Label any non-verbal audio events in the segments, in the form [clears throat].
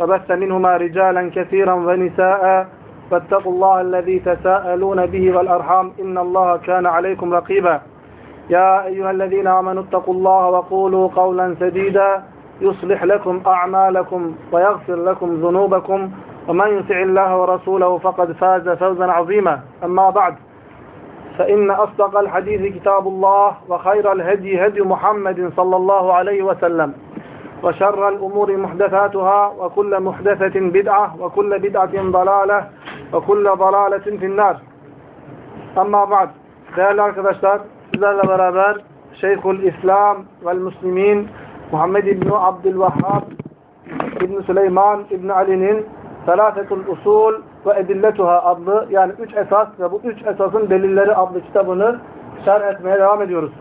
وبث منهما رجالا كثيرا ونساء. فاتقوا الله الذي تساءلون به والأرحام. إن الله كان عليكم رقيبا. يا أيها الذين آمنوا اتقوا الله وقولوا قولا سديدا. يصلح لكم أعمالكم ويغفر لكم ذنوبكم. ومن يطع الله ورسوله فقد فاز فوزا عظيما. أما بعد فإن أصدق الحديث كتاب الله وخير الهدي هدي محمد صلى الله عليه وسلم. وشر الأمور محدثاتها وكل محدثة بدعة وكل بدعة ضلالة وكل ضلالة في النار Ama ba'd. Değerli arkadaşlar, sizlerle beraber Şeyhül İslam ve Müslimin Muhammed İbni Abdülvahhab İbni Süleyman İbni Ali'nin Selafetul Usul ve Edilletuha adlı yani üç esas ve bu üç esasın delilleri adlı kitabını şerh etmeye devam ediyoruz.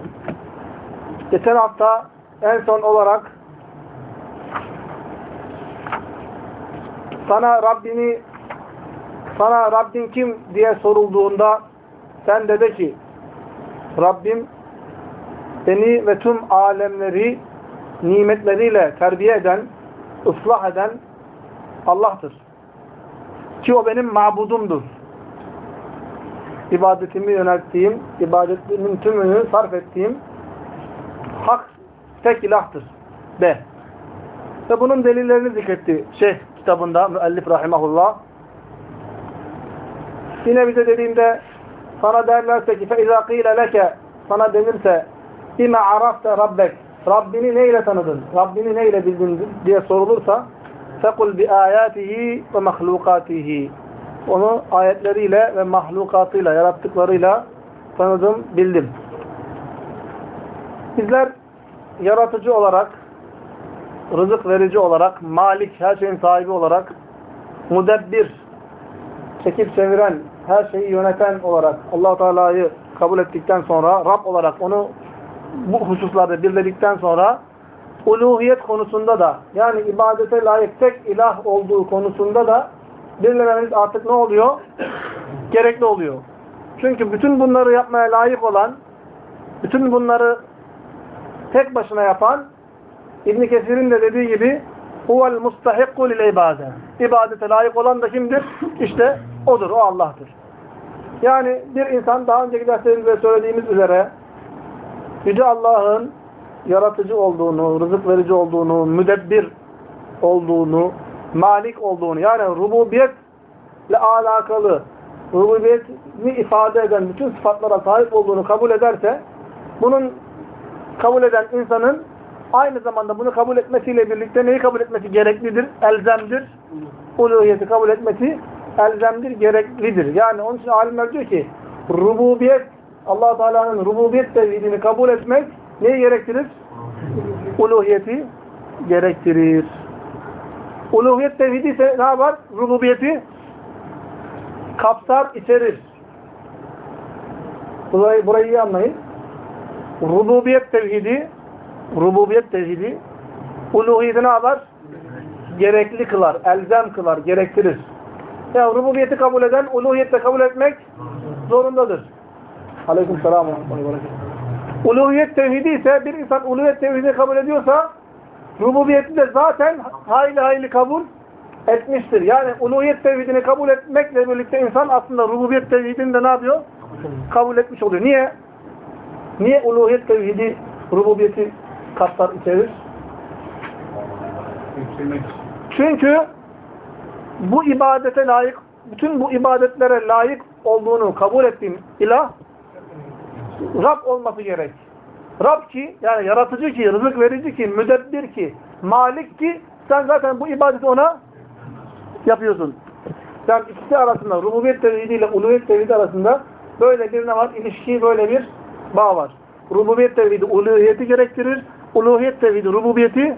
Geçen hafta en son olarak sana Rabbini sana Rabbin kim diye sorulduğunda sen de de ki Rabbim beni ve tüm alemleri nimetleriyle terbiye eden, ıslah eden Allah'tır. Ki o benim mabudumdur. İbadetimi yönelttiğim, ibadetimin tümünü sarf ettiğim hak tek ilahtır. De. Ve bunun delillerini zikretti şeyh kitabında müellif rahimahullah. Yine bize dediğimde sana derlerse ki فَاِذَا قِيلَ لَكَ sana denirse اِمَا عَرَفْتَ rabbek Rabbini neyle tanıdın? Rabbini neyle bildin diye sorulursa فَقُلْ بِآيَاتِهِ وَمَخْلُقَاتِهِ Onu ayetleriyle ve mahlukatıyla, yarattıklarıyla tanıdım, bildim. Bizler yaratıcı olarak, rızık verici olarak, malik, her şeyin sahibi olarak, mudebbir, çekip çeviren, her şeyi yöneten olarak allah Teala'yı kabul ettikten sonra, Rab olarak onu bu hususlarda birledikten sonra uluhiyet konusunda da yani ibadete layık tek ilah olduğu konusunda da birlememiz artık ne oluyor? Gerekli oluyor. Çünkü bütün bunları yapmaya layık olan, bütün bunları tek başına yapan İbn Kesir'in de dediği gibi huvel mustahikku lil ibade. İbadete layık olan da kimdir? İşte odur, o Allah'tır. Yani bir insan daha önceki derslerimizde söylediğimiz üzere Yüce Allah'ın yaratıcı olduğunu, rızık verici olduğunu, müdebbir olduğunu, malik olduğunu yani rububiyetle alakalı rububiyetini ifade eden bütün sıfatlara sahip olduğunu kabul ederse bunun kabul eden insanın aynı zamanda bunu kabul etmesiyle birlikte neyi kabul etmesi gereklidir? Elzemdir. Uluhiyeti kabul etmesi elzemdir, gereklidir. Yani onun için alimler diyor ki rububiyet allah Teala'nın rububiyet tevhidini kabul etmek neyi gerektirir? Uluhiyeti gerektirir. Uluhiyet tevhidi ise ne yapar? Rububiyeti kapsar, içerir. Burayı, burayı iyi anlayın. Rububiyet tevhidi rububiyet tevhidi uluhiyeti ne yapar? Gerekli kılar, elzem kılar, gerektirir. Yani rububiyeti kabul eden uluhiyette kabul etmek zorundadır. Aleyküm selam. Uluhiyet tevhidi ise bir insan uluhiyet tevhidini kabul ediyorsa rububiyeti de zaten hayli hayli kabul etmiştir. Yani uluhiyet tevhidini kabul etmekle birlikte insan aslında rububiyet tevhidini de ne yapıyor? Kabul etmiş oluyor. Niye? Niye uluhiyet tevhidi rububiyeti kapsar içerir? Çünkü bu ibadete layık, bütün bu ibadetlere layık olduğunu kabul ettiğim ilah Rab olması gerek. Rab ki, yani yaratıcı ki, rızık verici ki, müdebbir ki, malik ki, sen zaten bu ibadeti ona yapıyorsun. Sen ikisi arasında, rububiyet tevhidi ile uluhiyet tevhidi arasında böyle bir ne var? İlişki, böyle bir bağ var. Rububiyet tevhidi uluhiyeti gerektirir. Uluhiyet tevhidi rububiyeti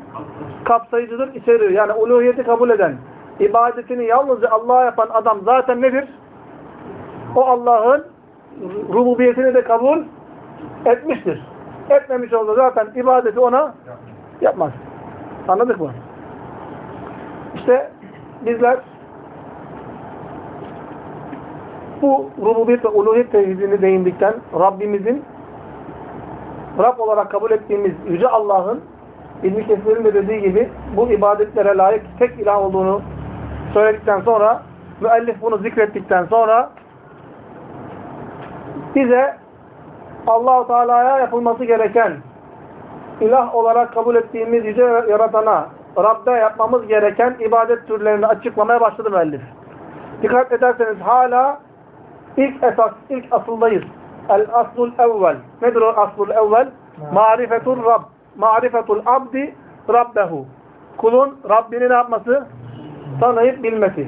kapsayıcıdır, içerir. Yani uluhiyeti kabul eden, ibadetini yalnızca Allah'a yapan adam zaten nedir? O Allah'ın rububiyetini de kabul etmiştir. Etmemiş olsa zaten ibadeti ona yapmaz. Anladık mı? İşte bizler bu rububiyet ve uluhiyet tevhidini değindikten Rabbimizin Rab olarak kabul ettiğimiz Yüce Allah'ın İlmi Kesir'in de dediği gibi bu ibadetlere layık tek ilah olduğunu söyledikten sonra müellif bunu zikrettikten sonra bize allah Teala'ya yapılması gereken ilah olarak kabul ettiğimiz yüce yaratana Rab'be yapmamız gereken ibadet türlerini açıklamaya başladı müellif. Dikkat ederseniz hala ilk esas, ilk asıldayız. El aslul evvel. Nedir o aslul evvel? Marifetul Rab. Marifetul abdi Rabbehu. Kulun Rabbini ne yapması? Tanıyıp bilmesi.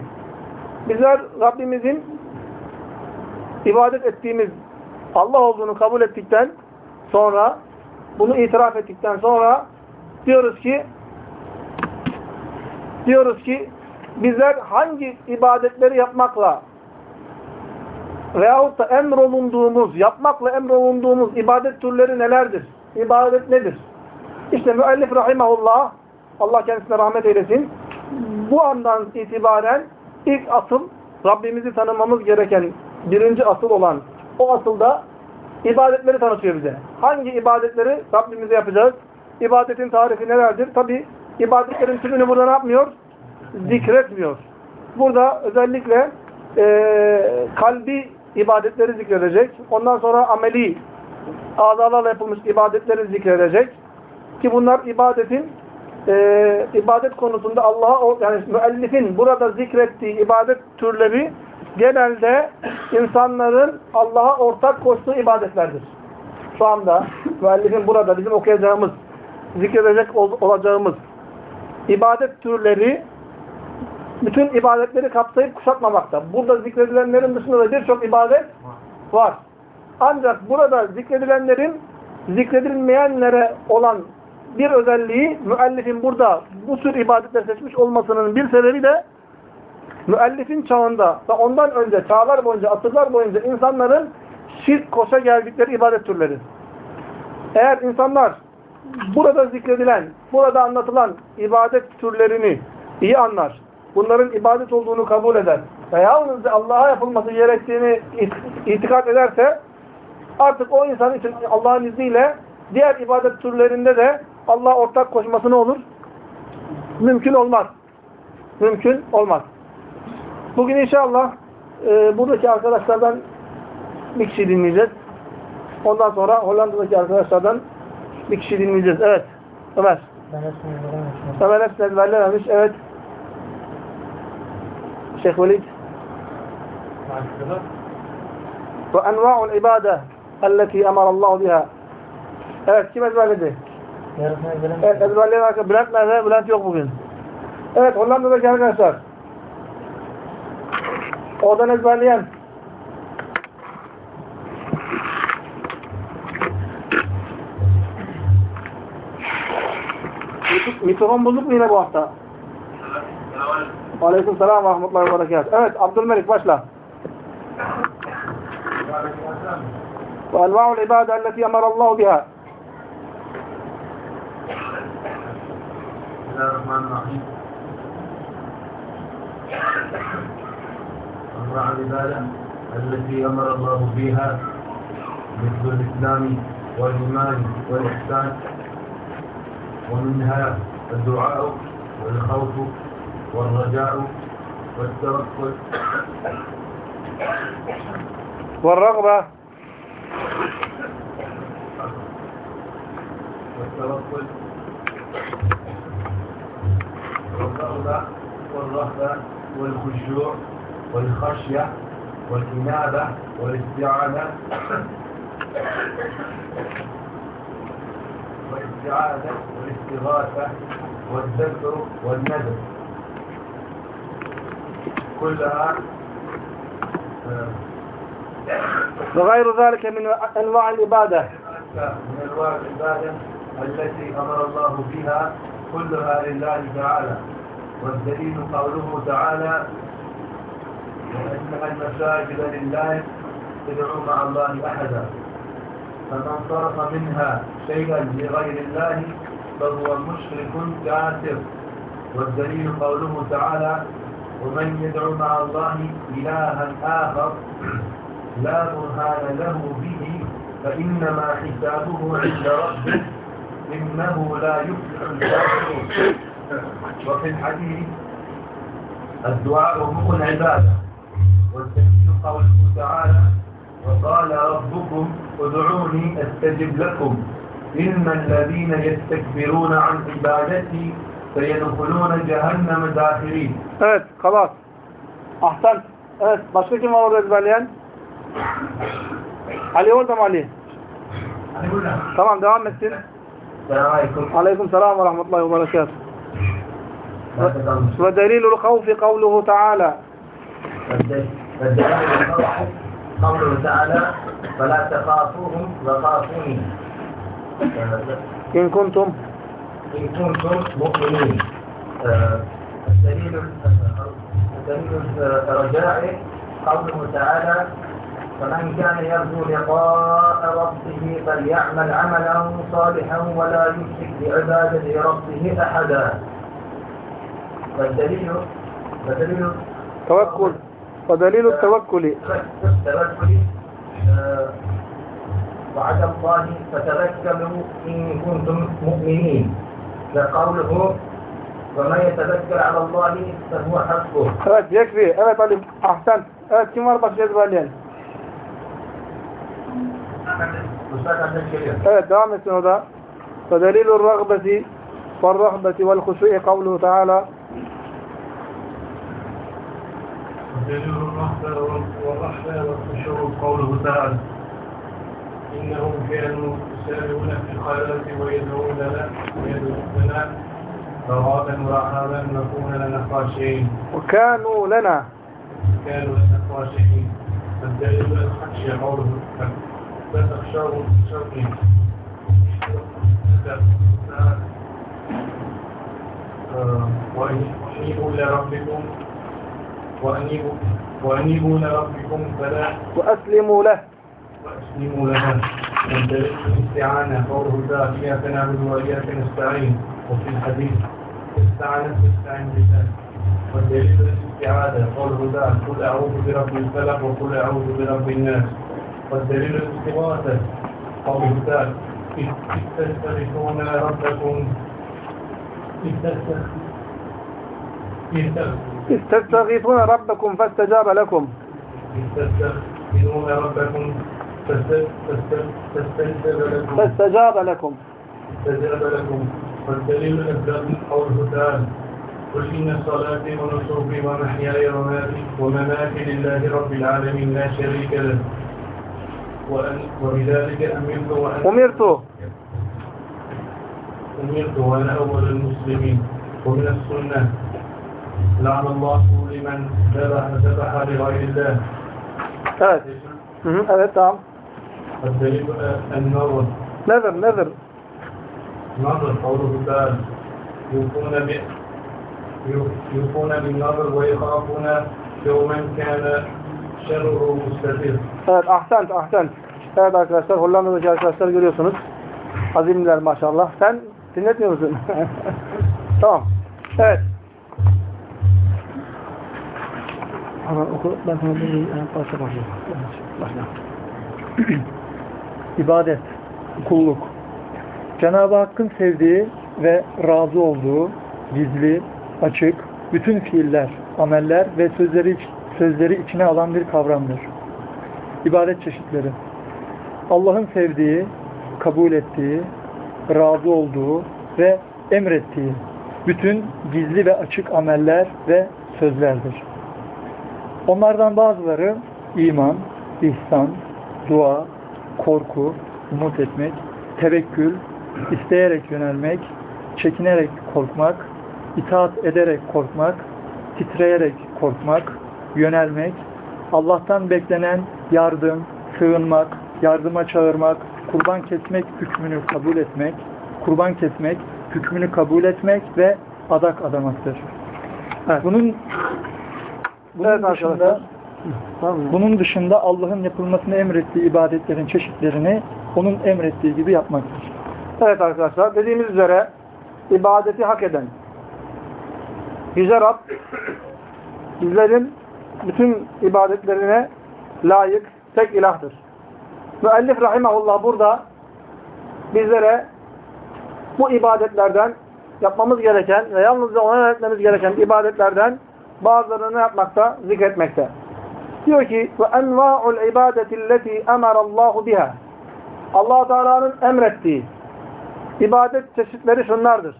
Bizler Rabbimizin ibadet ettiğimiz Allah olduğunu kabul ettikten sonra bunu itiraf ettikten sonra diyoruz ki diyoruz ki bizler hangi ibadetleri yapmakla veyahut da emrolunduğumuz, yapmakla emrolunduğumuz ibadet türleri nelerdir? İbadet nedir? İşte müellif rahimahullah, Allah kendisine rahmet eylesin, bu andan itibaren ilk asıl, Rabbimizi tanımamız gereken birinci asıl olan o asılda ibadetleri tanıtıyor bize. Hangi ibadetleri Rabbimize yapacağız? İbadetin tarifi nelerdir? Tabi ibadetlerin tümünü burada ne yapmıyor? Zikretmiyor. Burada özellikle e, kalbi ibadetleri zikredecek. Ondan sonra ameli azalarla yapılmış ibadetleri zikredecek. Ki bunlar ibadetin e, ibadet konusunda Allah'a yani müellifin burada zikrettiği ibadet türleri genelde insanların Allah'a ortak koştuğu ibadetlerdir. Şu anda müellifin burada bizim okuyacağımız, zikredecek ol olacağımız ibadet türleri bütün ibadetleri kapsayıp kuşatmamakta. Burada zikredilenlerin dışında da birçok ibadet var. Ancak burada zikredilenlerin zikredilmeyenlere olan bir özelliği müellifin burada bu tür ibadetler seçmiş olmasının bir sebebi de müellifin çağında ve ondan önce çağlar boyunca, asırlar boyunca insanların şirk koşa geldikleri ibadet türleri. Eğer insanlar burada zikredilen, burada anlatılan ibadet türlerini iyi anlar, bunların ibadet olduğunu kabul eder veya Allah'a yapılması gerektiğini itikad ederse artık o insan için Allah'ın izniyle diğer ibadet türlerinde de Allah ortak koşması ne olur? Mümkün olmaz. Mümkün olmaz. Bugün inşallah e, buradaki arkadaşlardan bir kişi dinleyeceğiz. Ondan sonra Hollanda'daki arkadaşlardan bir kişi dinleyeceğiz. Evet. Ömer. Ömer hepsini ezberlememiş. Evet. Şeyh Velid. Ve enva'ul ibade elleti emarallahu biha. Evet. Kim ezberledi? Evet. Ezberleyen arkadaşlar. Bülent nerede? Bülent yok bugün. Evet. Hollanda'daki arkadaşlar. Oradan ezberleyen. Mikrofon bozuk mu yine bu hafta? Aleyküm selam ve rahmetullahi ve berekat. Evet Abdülmelik başla. أمر الله بها بسم الله الرحمن الرحيم أنواع العبادة التي أمر الله بها مثل الإسلام والإيمان والإحسان ومنها الدعاء والخوف والرجاء والتوكل. والرغبة. والتوكل. والرغبة والرهبة والخشوع والخشية والإنابة والاستعانة. والاستعاذة والاستغاثة والذكر والنذر. كلها آه، وغير ذلك من أنواع العبادة. من أنواع العبادة التي أمر الله بها كلها لله تعالى. والدليل قوله تعالى وأنها المساجد لله تدعو مع الله أحدا فمن صرف منها شيئا لغير الله فهو مشرك كافر. والدليل قوله تعالى ومن يدعو مع الله إلها آخر لا برهان له به فإنما حسابه عند ربه إنه لا يفلح الكافرون. وفي الحديث الدعاء هو العبادة. والدليل قوله تعالى وقال ربكم ادعوني أستجب لكم. إن الذين يستكبرون عن عبادتي سيدخلون جهنم داخرين Evet, kalas. Ahsen. Evet, başka kim var orada ezberleyen? Ali orada mı Ali? Tamam, devam etsin. السلام عليكم Aleyküm selam ve rahmetullahi ve berekatuhu. delilul havfi kavluhu Teala. فالدليل الخوف قوله تعالى فلا تخافوهم وخافوني. إن كنتم مؤمنين آه، الدليل الدليل الرجاء قوله تعالى فمن كان يرجو لقاء ربه فليعمل عملا صالحا ولا يشرك بعبادة ربه أحدا والدليل Tevekkül. Ve delilul tevekkülü. التوكل آه، وعلى الله فتوكلوا إن كنتم مؤمنين لقوله ومن يتذكر على الله فهو حقه. يكفي أبد طالب أحسنت أبد كم مرة جذب اليوم؟ أبد دوام السنودة فدليل الرغبة والرهبة والخشوع قوله تعالى دليل الرهبة والرحبة والخشوع قوله تعالى إنهم كانوا يسارعون في الخيرات ويدعوننا ويدعوننا رغبا ورهبا نكون لنا خاشعين. وكانوا لنا. كانوا لنا خاشعين. الدليل الخشية قوله. لا تخشوا شرقي وأنيبوا لربكم وأنيبوا وأنيبوا لربكم فلا وأسلموا له. وأسلموا لها. والدليل الاستعانة قوله تعالى إياك نعبد وإياك نستعين. وفي الحديث استعانت واستعين بالله. والدليل الاستعاذة قوله تعالى قل أعوذ برب الفلق وقل أعوذ برب الناس. والدليل الاستغاثة. قوله تعالى إذ إذ تستغيثون ربكم. إذ تستغ- إذ تستغ- إذ تستغيثون ربكم فاستجاب لكم. تستغفرون ربكم. فاست- فاست- فاستجاب لكم. فاستجاب لكم. والدليل الأسباب قوله تعالى قل إن صلاتي ونسكي ومحياي ومماتي ومماتي لله رب العالمين لا شريك له. وأن وبذلك أمرت وأن أمرت. أمرت وأنا أول المسلمين. ومن السنة. لعن الله لمن ذبح ذبح لغير الله. Evet. Hı hı, evet tamam. Nedir nedir? Nazır kavluhu teala. Yukuna bi yukuna bin nazır ve yıkafuna yevmen kâne şerruhu müstetir. Evet ahsent ahsent. Evet arkadaşlar Hollanda'daki arkadaşlar görüyorsunuz. Azimler maşallah. Sen dinletmiyor musun? tamam. Evet. Hemen oku. Ben sana bir başla başla. Başla. İbadet, kulluk. Cenab-ı Hakk'ın sevdiği ve razı olduğu gizli, açık, bütün fiiller, ameller ve sözleri, sözleri içine alan bir kavramdır. İbadet çeşitleri. Allah'ın sevdiği, kabul ettiği, razı olduğu ve emrettiği bütün gizli ve açık ameller ve sözlerdir. Onlardan bazıları iman, ihsan, dua, korku, umut etmek, tevekkül, isteyerek yönelmek, çekinerek korkmak, itaat ederek korkmak, titreyerek korkmak, yönelmek, Allah'tan beklenen yardım, sığınmak, yardıma çağırmak, kurban kesmek hükmünü kabul etmek, kurban kesmek hükmünü kabul etmek ve adak adamaktır. Evet. Bunun bunun Evet dışında arkadaşlar. Bunun dışında Allah'ın yapılmasını emrettiği ibadetlerin çeşitlerini onun emrettiği gibi yapmaktır. Evet arkadaşlar dediğimiz üzere ibadeti hak eden Yüce Rab bizlerin bütün ibadetlerine layık tek ilahtır. Müellif rahimahullah burada bizlere bu ibadetlerden yapmamız gereken ve yalnızca ona yönetmemiz gereken ibadetlerden bazılarını yapmakta, zikretmekte. Diyor ki ve enva'ul ibadetilleti emarallahu biha. Allah Teala'nın emrettiği ibadet çeşitleri şunlardır.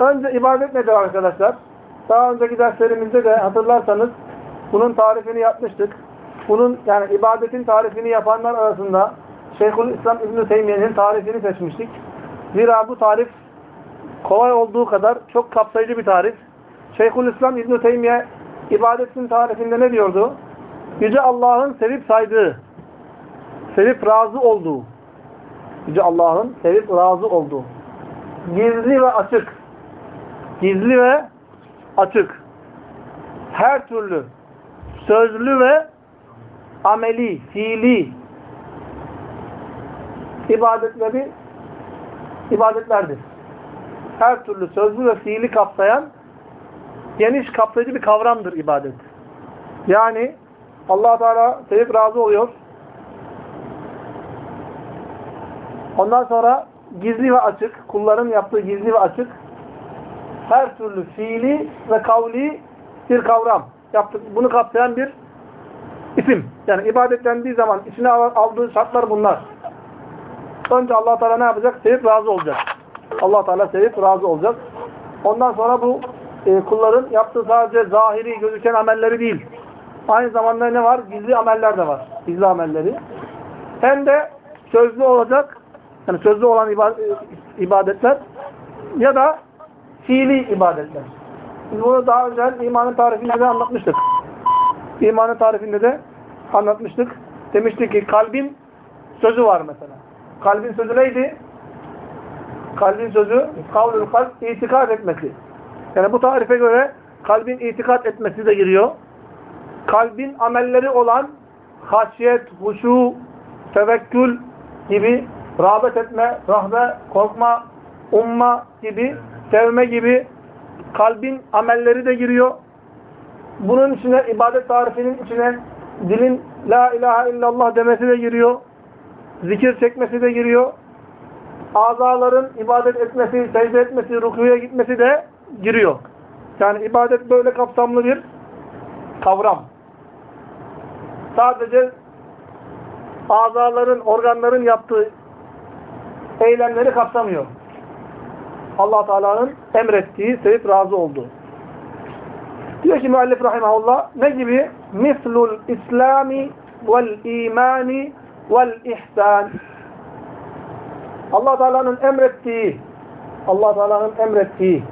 Önce ibadet nedir arkadaşlar? Daha önceki derslerimizde de hatırlarsanız bunun tarifini yapmıştık. Bunun yani ibadetin tarifini yapanlar arasında Şeyhülislam İbn Teymiye'nin tarifini seçmiştik. Zira bu tarif kolay olduğu kadar çok kapsayıcı bir tarif. Şeyhülislam İbn Teymiye ibadetin tarifinde ne diyordu? Yüce Allah'ın sevip saydığı, sevip razı olduğu, Yüce Allah'ın sevip razı olduğu, gizli ve açık, gizli ve açık, her türlü. Sözlü ve ameli, fiili. İbadetleri ibadetlerdir. Her türlü sözlü ve fiili kapsayan geniş kapsayıcı bir kavramdır ibadet. Yani allah Teala sevip razı oluyor. Ondan sonra gizli ve açık, kulların yaptığı gizli ve açık her türlü fiili ve kavli bir kavram. Yaptık. Bunu kapsayan bir isim. Yani ibadetlendiği zaman içine al- aldığı şartlar bunlar. Önce allah Teala ne yapacak? Sevip razı olacak. allah Teala sevip razı olacak. Ondan sonra bu e, kulların yaptığı sadece zahiri gözüken amelleri değil. Aynı zamanda ne var? Gizli ameller de var. Gizli amelleri. Hem de sözlü olacak. Yani sözlü olan e, ibadetler ya da fiili ibadetler. Biz bunu daha önce imanın tarifinde de anlatmıştık. İmanın tarifinde de anlatmıştık. Demiştik ki kalbin sözü var mesela. Kalbin sözü neydi? Kalbin sözü kavlül kalp itikad etmesi. Yani bu tarife göre kalbin itikat etmesi de giriyor. Kalbin amelleri olan haşyet, huşu, tevekkül gibi rağbet etme, rahbe, korkma, umma gibi, sevme gibi kalbin amelleri de giriyor. Bunun içine ibadet tarifinin içine dilin la ilahe illallah demesi de giriyor. Zikir çekmesi de giriyor. Azaların ibadet etmesi, secde etmesi, rukuya gitmesi de giriyor. Yani ibadet böyle kapsamlı bir kavram. Sadece azaların, organların yaptığı eylemleri kapsamıyor. allah Teala'nın emrettiği, sevip razı olduğu. Diyor ki müellif rahimahullah ne gibi? Mislul İslami vel imani vel ihsan. allah Teala'nın emrettiği allah Teala'nın emrettiği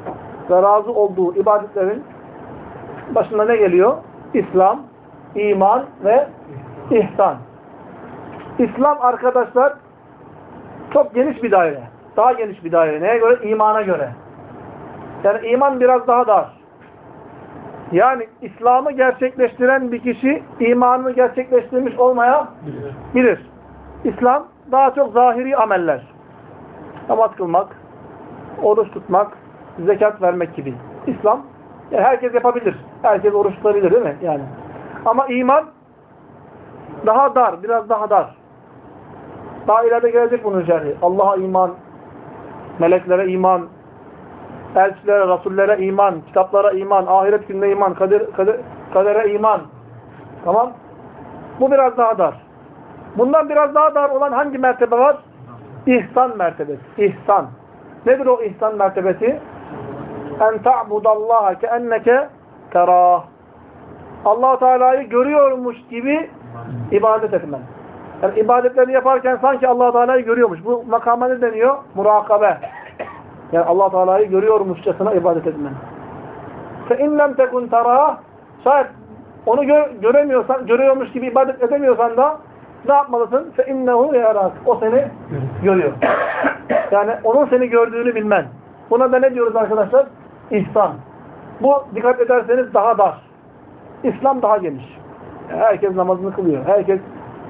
ve razı olduğu ibadetlerin başında ne geliyor? İslam, iman ve ihsan. İslam arkadaşlar çok geniş bir daire. Daha geniş bir daire. Neye göre? İmana göre. Yani iman biraz daha dar. Yani İslam'ı gerçekleştiren bir kişi imanını gerçekleştirmiş olmayabilir. İslam daha çok zahiri ameller. Namaz kılmak, oruç tutmak, zekat vermek gibi. İslam yani herkes yapabilir. Herkes oruç tutabilir değil mi? Yani. Ama iman daha dar, biraz daha dar. Daha ileride gelecek bunun şerhi. Allah'a iman, meleklere iman, elçilere, rasullere iman, kitaplara iman, ahiret gününe iman, kader, kader, kadere iman. Tamam? Bu biraz daha dar. Bundan biraz daha dar olan hangi mertebe var? İhsan mertebesi. İhsan. Nedir o ihsan mertebesi? En ta'budallaha keenneke terah. allah Teala'yı görüyormuş gibi ibadet etmen. Yani ibadetlerini yaparken sanki allah Teala'yı görüyormuş. Bu makama ne deniyor? Murakabe. Yani allah Teala'yı görüyormuşçasına ibadet etmen. فَاِنْ لَمْ تَكُنْ تَرَاهِ Şayet onu gö göremiyorsan, görüyormuş gibi ibadet edemiyorsan da ne yapmalısın? فَاِنَّهُ يَرَاكَ O seni görüyor. yani onun seni gördüğünü bilmen. Buna da ne diyoruz arkadaşlar? İhsan. Bu dikkat ederseniz daha dar. İslam daha geniş. Herkes namazını kılıyor. Herkes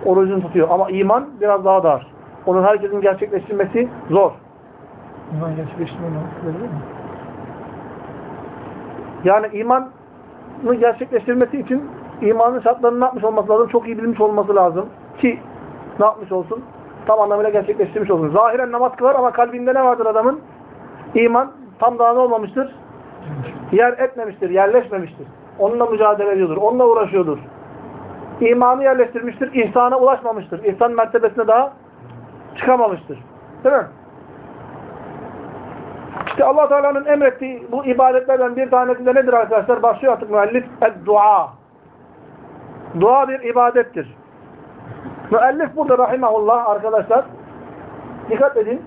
orucunu tutuyor. Ama iman biraz daha dar. Onun herkesin gerçekleştirmesi zor. İman gerçekleştirmeyi mi? Yani imanı gerçekleştirmesi için imanın şartlarını ne yapmış olması lazım? Çok iyi bilmiş olması lazım. Ki ne yapmış olsun? Tam anlamıyla gerçekleştirmiş olsun. Zahiren namaz kılar ama kalbinde ne vardır adamın? İman tam daha ne olmamıştır? Yer etmemiştir, yerleşmemiştir. Onunla mücadele ediyordur, onunla uğraşıyordur. İmanı yerleştirmiştir, ihsana ulaşmamıştır. İhsan mertebesine daha çıkamamıştır. Değil mi? İşte allah Teala'nın emrettiği bu ibadetlerden bir tanesi de nedir arkadaşlar? Başlıyor artık müellif. Dua. Dua bir ibadettir. Müellif burada rahimahullah arkadaşlar dikkat edin.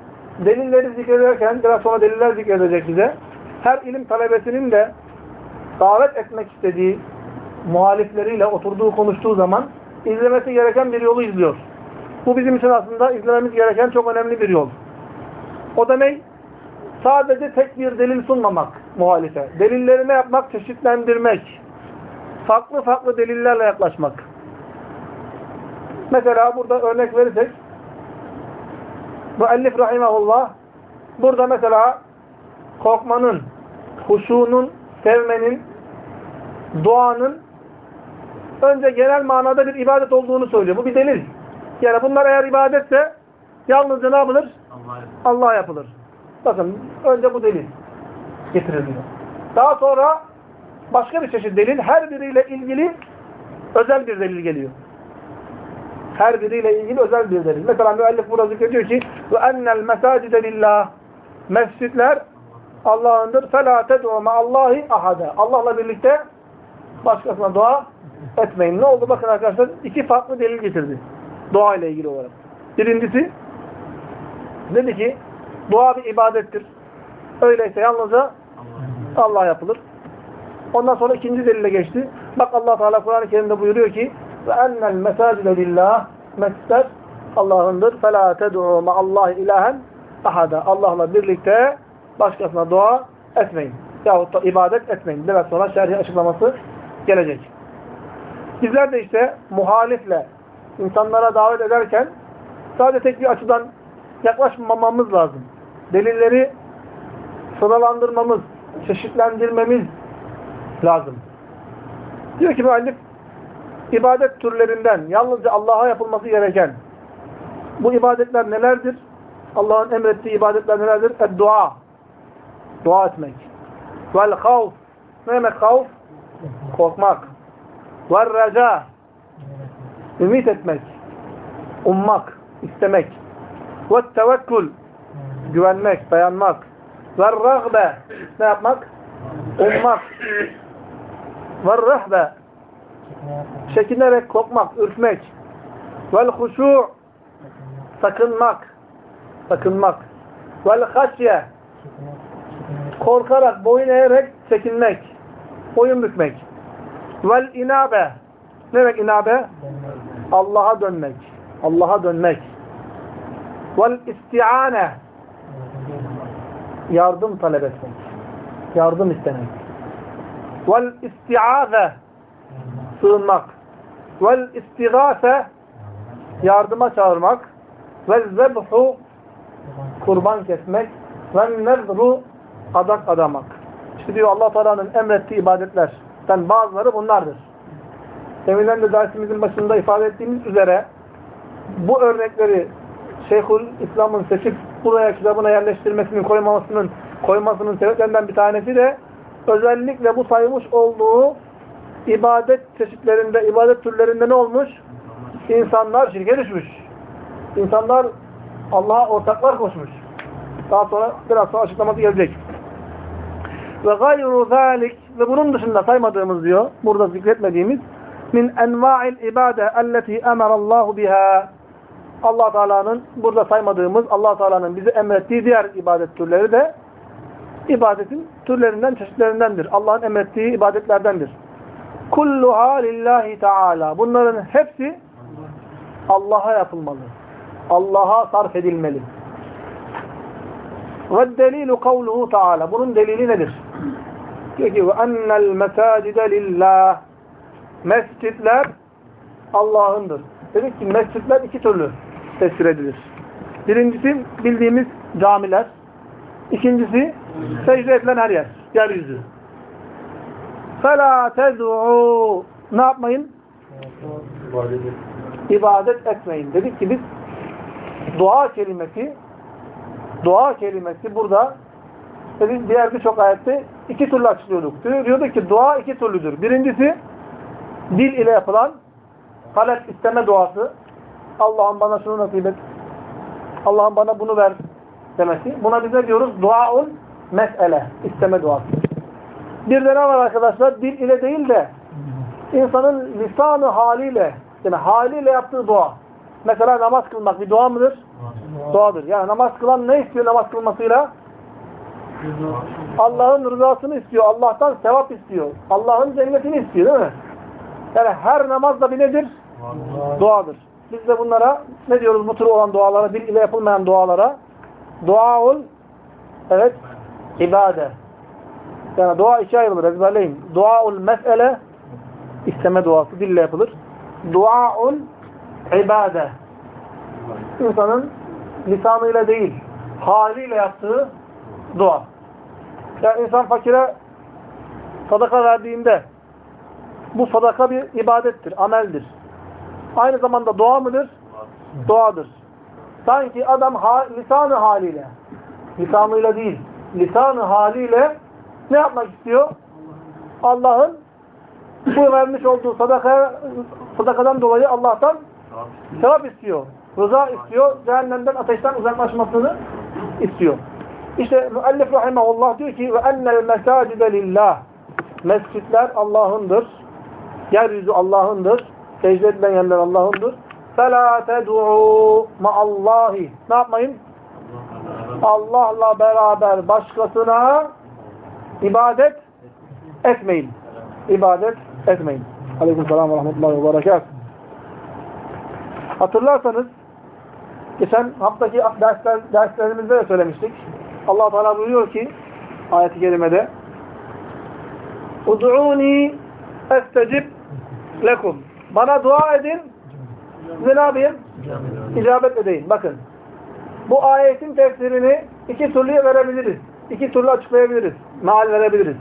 Delilleri zikrederken biraz sonra deliller zikredecek size. Her ilim talebesinin de davet etmek istediği muhalifleriyle oturduğu konuştuğu zaman izlemesi gereken bir yolu izliyor. Bu bizim için aslında izlememiz gereken çok önemli bir yol. O da ne? Sadece tek bir delil sunmamak muhalife. Delilleri ne yapmak? Çeşitlendirmek. Farklı farklı delillerle yaklaşmak. Mesela burada örnek verirsek müellif rahimahullah burada mesela korkmanın, huşunun, sevmenin, duanın önce genel manada bir ibadet olduğunu söylüyor. Bu bir delil. Yani bunlar eğer ibadetse yalnızca ne yapılır? Allah yapılır. Bakın önce bu delil getiriliyor. Daha sonra başka bir çeşit delil her biriyle ilgili özel bir delil geliyor. Her biriyle ilgili özel bir delil. Mesela müellif burada zikrediyor ki ve ennel mesacide lillah mescitler Allah'ındır. فَلَا تَدْعُوا Allahi ahade. Allah'la birlikte başkasına dua etmeyin. Ne oldu? Bakın arkadaşlar iki farklı delil getirdi. Dua ile ilgili olarak. Birincisi dedi ki dua bir ibadettir. Öyleyse yalnızca Allah yapılır. Ondan sonra ikinci delile geçti. Bak Allah Teala Kur'an-ı Kerim'de buyuruyor ki ve ennel mesacide lillah mescitler Allah'ındır. فَلَا تَدْعُوا Allah ilahen ahada. Allah'la birlikte başkasına dua etmeyin. Yahut da ibadet etmeyin. Biraz sonra şerhi açıklaması gelecek. Bizler de işte muhalifle insanlara davet ederken sadece tek bir açıdan yaklaşmamamız lazım. Delilleri sıralandırmamız, çeşitlendirmemiz lazım. Diyor ki müellif ibadet türlerinden yalnızca Allah'a yapılması gereken bu ibadetler nelerdir? Allah'ın emrettiği ibadetler nelerdir? Dua. Dua etmek. Vel havf. Ne demek havf? Korkmak. Vel reca. Ümit etmek. Ummak. istemek. Ve tevekkül. Güvenmek, dayanmak. Ve rağbe. Ne yapmak? Ummak. Ve rahbe. Çekinerek korkmak, ürkmek. Vel huşu' sakınmak. Sakınmak. Vel haşye korkarak, boyun eğerek çekinmek. Boyun bükmek. Vel inabe ne demek inabe? Allah'a dönmek. Allah'a dönmek. Vel isti'ane yardım talep etmek. Yardım istemek. Vel isti'aze sığınmak. Vel istigase yardıma çağırmak. Vel zebhu kurban kesmek. Vel nezru adak adamak. İşte diyor allah Teala'nın emrettiği ibadetlerden bazıları bunlardır. Deminden de dersimizin başında ifade ettiğimiz üzere bu örnekleri Şeyhül İslam'ın seçip buraya kitabına yerleştirmesinin, koymamasının, koymasının sebeplerinden bir tanesi de özellikle bu saymış olduğu ibadet çeşitlerinde, ibadet türlerinde ne olmuş? İnsanlar şirke düşmüş. İnsanlar Allah'a ortaklar koşmuş. Daha sonra biraz sonra açıklaması gelecek. Ve gayru zalik ve bunun dışında saymadığımız diyor, burada zikretmediğimiz min enva'il ibade elleti emarallahu biha Allah Teala'nın burada saymadığımız Allah Teala'nın bize emrettiği diğer ibadet türleri de ibadetin türlerinden, çeşitlerindendir. Allah'ın emrettiği ibadetlerdendir. Kulluha lillahi Teala. Bunların hepsi Allah'a yapılmalı. Allah'a sarf edilmeli. Ve delilu kavluhu Teala. Bunun delili nedir? Diyor ki وَاَنَّ الْمَسَاجِدَ لِلّٰهِ Mescitler Allah'ındır. Dedik ki mescitler iki türlü tefsir edilir. Birincisi bildiğimiz camiler. İkincisi secde edilen her yer. Yeryüzü. فَلَا تَدْعُوا Ne yapmayın? İbadet etmeyin. Dedik ki biz dua kelimesi dua kelimesi burada dedik diğer birçok ayette iki türlü açıklıyorduk. Diyor- Diyorduk ki dua iki türlüdür. Birincisi dil ile yapılan talep isteme duası. Allah'ım bana şunu nasip et. Allah'ım bana bunu ver demesi. Buna biz ne diyoruz? Duaun mesele. isteme duası. Bir de ne var arkadaşlar? Dil ile değil de insanın lisanı haliyle yani haliyle yaptığı dua. Mesela namaz kılmak bir dua mıdır? Duadır. Yani namaz kılan ne istiyor namaz kılmasıyla? Allah'ın rızasını istiyor. Allah'tan sevap istiyor. Allah'ın cennetini istiyor değil mi? Yani her namaz da bir nedir? Duadır. Biz de bunlara ne diyoruz bu tür olan dualara, dil ile yapılmayan dualara? Duaul evet ibade. Yani dua ikiye ayrılır. Ezberleyin. Duaul mesele isteme duası dille yapılır. Duaul ibade. İnsanın lisanıyla değil, haliyle yaptığı dua. Yani insan fakire sadaka verdiğinde bu sadaka bir ibadettir, ameldir. Aynı zamanda dua mıdır? Duadır. Sanki adam ha, lisanı haliyle, lisanıyla değil, lisanı haliyle ne yapmak istiyor? Allah'ın bu vermiş olduğu sadaka, sadakadan dolayı Allah'tan sevap istiyor. Rıza istiyor. Cehennemden, ateşten uzaklaşmasını istiyor. İşte müellif rahimahullah diyor ki ve ennel mesacide. Mescitler Allah'ındır. Yeryüzü Allah'ındır. Secde edilen yerler Allah'ındır. Fela ted'u ma'allahi. Ne yapmayın? Allah'la beraber başkasına ibadet etmeyin. İbadet etmeyin. Aleyküm selam ve rahmetullahi ve berekat. Hatırlarsanız geçen haftaki dersler, derslerimizde de söylemiştik allah Teala buyuruyor ki ayet-i kerimede Udu'uni estecib lekum. Bana dua edin. Size ne yapayım? İcabet edeyim. Bakın. Bu ayetin tefsirini iki türlü verebiliriz. İki türlü açıklayabiliriz. Meal verebiliriz.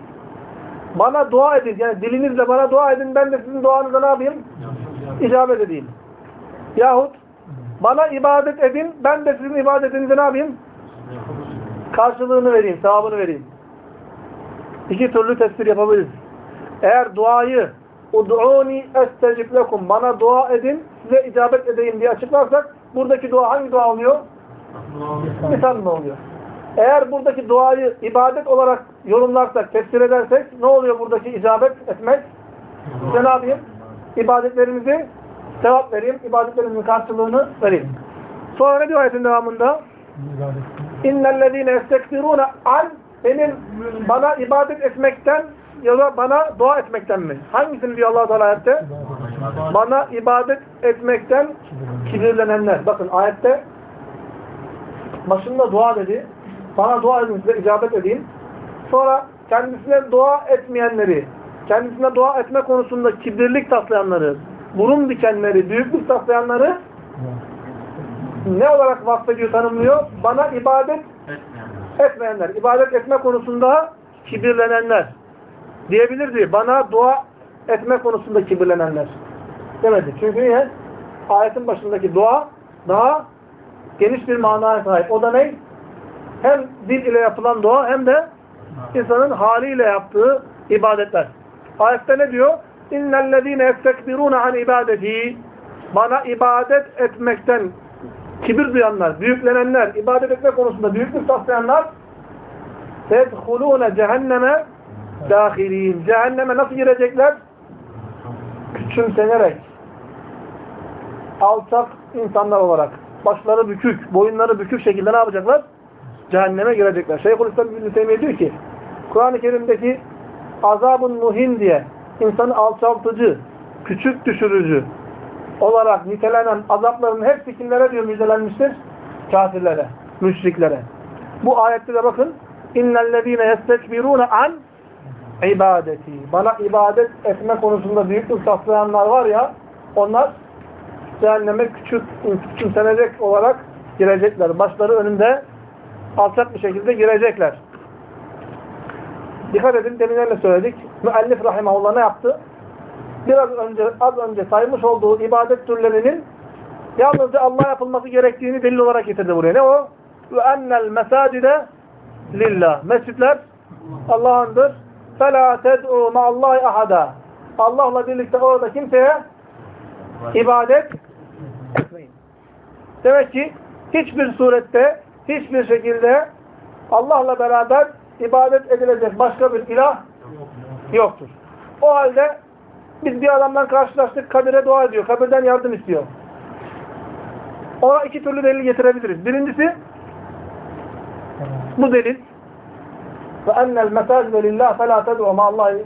Bana dua edin. Yani dilinizle bana dua edin. Ben de sizin duanıza ne yapayım? İcabet edeyim. Yahut bana ibadet edin. Ben de sizin ibadetinize ne yapayım? Karşılığını vereyim. Sevabını vereyim. İki türlü tefsir yapabiliriz. Eğer duayı Ud'uni estecib lekum. Bana dua edin, size icabet edeyim diye açıklarsak buradaki dua hangi dua oluyor? Lisan mı oluyor? Eğer buradaki duayı ibadet olarak yorumlarsak, tefsir edersek ne oluyor buradaki icabet etmek? İşte ne yapayım? İbadetlerimizi sevap vereyim, ibadetlerimizin karşılığını vereyim. Sonra ne diyor ayetin devamında? İnnellezîne estekbirûne an benim bana ibadet etmekten ya da bana dua etmekten mi? Hangisini diyor Allah Teala ayette? Bana ibadet etmekten kibirlenenler. Bakın ayette başında dua dedi. Bana dua edin size icabet edeyim. Sonra kendisine dua etmeyenleri, kendisine dua etme konusunda kibirlik taslayanları, burun dikenleri, büyüklük taslayanları ne olarak vasfediyor, tanımlıyor? Bana ibadet etmeyenler. İbadet etme konusunda kibirlenenler. Diyebilirdi. Bana dua etme konusunda kibirlenenler. Demedi. Çünkü niye? Ayetin başındaki dua daha geniş bir manaya sahip. O da ne? Hem dil ile yapılan dua hem de insanın haliyle yaptığı ibadetler. Ayette ne diyor? İnnellezîne yestekbirûne an ibadeti Bana ibadet etmekten kibir duyanlar, büyüklenenler, ibadet etme konusunda büyüklük taslayanlar sedhulûne cehenneme dâhilîn. Cehenneme nasıl girecekler? Küçümsenerek. Alçak insanlar olarak. Başları bükük, boyunları bükük şekilde ne yapacaklar? Cehenneme girecekler. Şeyhülislam İbn-i Teymiye diyor ki Kur'an-ı Kerim'deki azabın muhin diye insanı alçaltıcı, küçük düşürücü olarak nitelenen azapların hepsi kimlere diyor müjdelenmiştir? Kafirlere, müşriklere. Bu ayette de bakın innellezîne yestekbirûne an ibadeti. Bana ibadet etme konusunda büyüklük taslayanlar var ya, onlar cehenneme küçük, küçümsenecek olarak girecekler. Başları önünde alçak bir şekilde girecekler. Dikkat edin, demin söyledik. Müellif rahimahullah ne yaptı? biraz önce az önce saymış olduğu ibadet türlerinin yalnızca Allah yapılması gerektiğini delil olarak getirdi buraya. Ne o? Ve ennel mesacide lillah. Mescitler Allah'ındır. Fela ted'u ma'allahi ahada. Allah'la birlikte orada kimseye ibadet etmeyin. Demek ki hiçbir surette, hiçbir şekilde Allah'la beraber ibadet edilecek başka bir ilah yoktur. O halde biz bir adamdan karşılaştık, kabire dua ediyor, kabirden yardım istiyor. Ona iki türlü delil getirebiliriz. Birincisi, bu delil ve ennel mesacide lillah felâ ted'u ma'allahi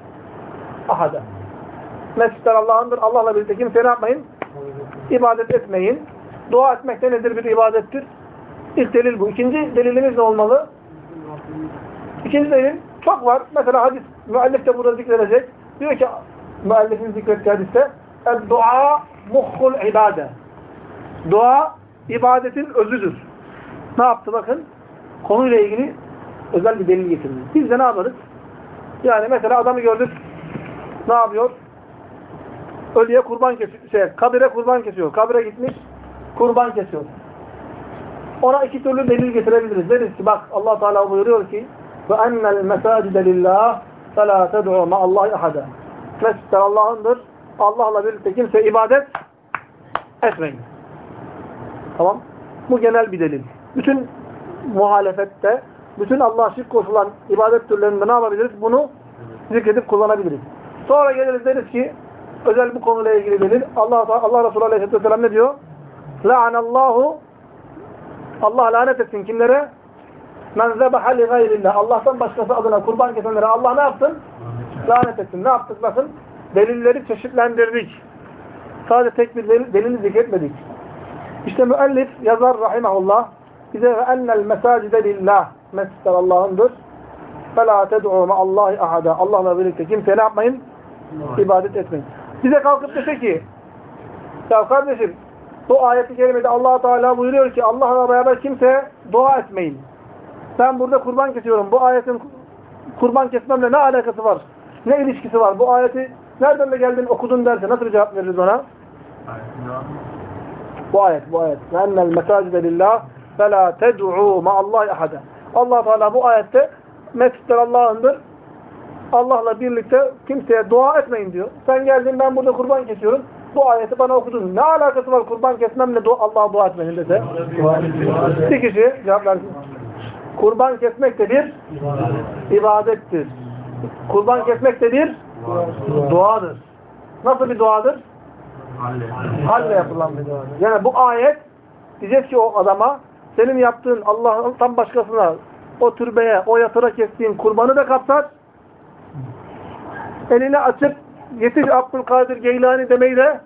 ahada. Mescidler Allah'ındır. Allah'la birlikte kimse ne yapmayın? İbadet etmeyin. Dua etmek de nedir? Bir ibadettir. İlk delil bu. İkinci delilimiz ne olmalı? İkinci delil çok var. Mesela hadis müellif de burada zikredecek. Diyor ki müellifin zikrettiği hadiste dua muhkul ibade. Dua ibadetin özüdür. Ne yaptı bakın? Konuyla ilgili özel bir delil getirdi. Biz de ne yaparız? Yani mesela adamı gördük ne yapıyor? Ölüye kurban kesiyor. Şey, kabire kurban kesiyor. Kabire gitmiş kurban kesiyor. Ona iki türlü delil getirebiliriz. Deriz ki bak allah Teala buyuruyor ki ve ennel mesacide lillah felâ ted'u ma'allahi ahada. Mescidler Allah'ındır. Allah'la birlikte kimse ibadet etmeyin. Tamam. Bu genel bir delil. Bütün muhalefette, bütün Allah'a şirk koşulan ibadet türlerinde ne yapabiliriz? Bunu zikredip kullanabiliriz. Sonra geliriz deriz ki özel bu konuyla ilgili delil. Allah Allah Resulü Aleyhisselatü Vesselam ne diyor? La'anallahu Allah lanet etsin kimlere? Men zebaha li gayrillah. Allah'tan başkası adına kurban kesenlere Allah ne yapsın? Lanet etsin. Ne yaptık bakın? Delilleri çeşitlendirdik. Sadece tek bir delil, delili zikretmedik. İşte müellif yazar rahimahullah bize ve ennel mesacide lillah. Mescidler Allah'ındır. فَلَا تَدْعُوا مَا اللّٰهِ ahada. Allah'la birlikte kimseye ne yapmayın? İbadet etmeyin. Bize kalkıp dese ki ya kardeşim bu ayeti kerimede allah Teala buyuruyor ki Allah'la beraber kimseye dua etmeyin. Ben burada kurban kesiyorum. Bu ayetin kurban kesmemle ne alakası var? Ne ilişkisi var? Bu ayeti nereden de geldin okudun derse nasıl bir cevap veririz ona? Bu ayet, bu ayet. وَاَنَّ الْمَسَاجِدَ لِلّٰهِ فَلَا تَدْعُوا مَا اللّٰهِ اَحَدًا allah Teala bu ayette mescitler Allah'ındır. Allah'la birlikte kimseye dua etmeyin diyor. Sen geldin ben burada kurban kesiyorum. Bu ayeti bana okudun. Ne alakası var kurban kesmemle Allah'a dua etmenin dese? Bir kişi cevap versin. Kurban kesmek de bir ibadettir. Kurban kesmek de bir duadır. Nasıl bir duadır? Halle yapılan bir duadır. Yani bu ayet diyecek ki o adama senin yaptığın Allah'tan başkasına o türbeye, o yatıra kestiğin kurbanı da kapsar. Elini açıp yetiş Abdülkadir Geylani demeyi de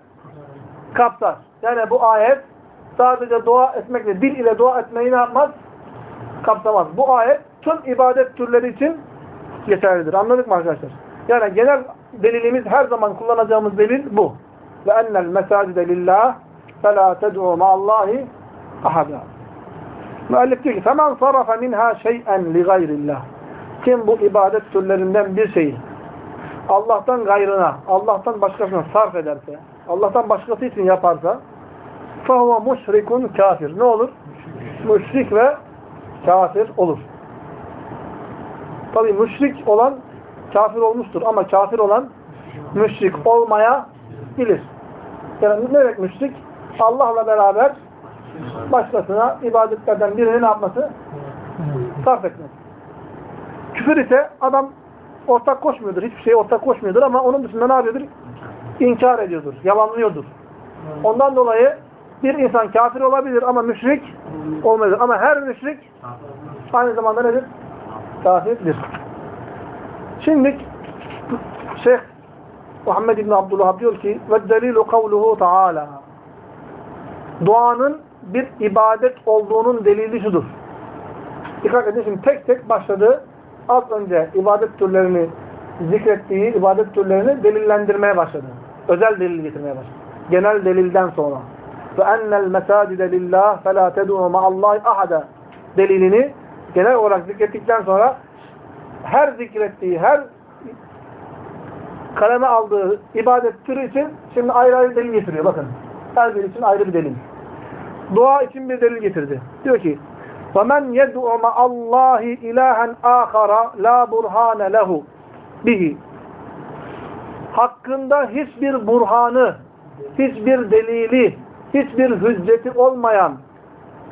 kapsar. Yani bu ayet sadece dua etmekle, dil ile dua etmeyi ne yapmaz? Kapsamaz. Bu ayet tüm ibadet türleri için geçerlidir. Anladık mı arkadaşlar? Yani genel delilimiz her zaman kullanacağımız delil bu. Ve ennel mesacide lillah felâ ted'u ma'allahi ahada. Müellif diyor ki فَمَنْ صَرَفَ مِنْهَا شَيْئًا لِغَيْرِ اللّٰهِ Kim bu ibadet türlerinden bir şeyi Allah'tan gayrına, Allah'tan başkasına sarf ederse, Allah'tan başkası için yaparsa فَهُوَ مُشْرِكٌ kafir. Ne olur? Müşrik ve kafir olur. Tabi müşrik olan kafir olmuştur ama kafir olan müşrik olmaya bilir. Yani ne demek müşrik? Allah'la beraber başkasına ibadetlerden birini ne yapması? Sarf etmesi. Küfür ise adam ortak koşmuyordur. Hiçbir şeye ortak koşmuyordur ama onun dışında ne yapıyordur? İnkar ediyordur. Yalanlıyordur. Ondan dolayı bir insan kafir olabilir ama müşrik olmayabilir. Ama her müşrik aynı zamanda nedir? Kafirdir. Şimdi Şeyh Muhammed İbni Abdullah diyor ki ve delilu kavluhu taala duanın bir ibadet olduğunun delili şudur. Dikkat edin şimdi tek tek başladı. Az önce ibadet türlerini zikrettiği ibadet türlerini delillendirmeye başladı. Özel delil getirmeye başladı. Genel delilden sonra. Ve ennel mesacide lillah fe la ted'u ma'allahi delilini genel olarak zikrettikten sonra her zikrettiği, her kaleme aldığı ibadet türü için şimdi ayrı ayrı delil getiriyor. Bakın. Her biri için ayrı bir delil. Dua için bir delil getirdi. Diyor ki وَمَنْ يَدْعُ مَعَ اللّٰهِ اِلَٰهًا آخَرَ لَا بُرْهَانَ لَهُ bihi. Hakkında hiçbir burhanı, hiçbir delili, hiçbir hücceti olmayan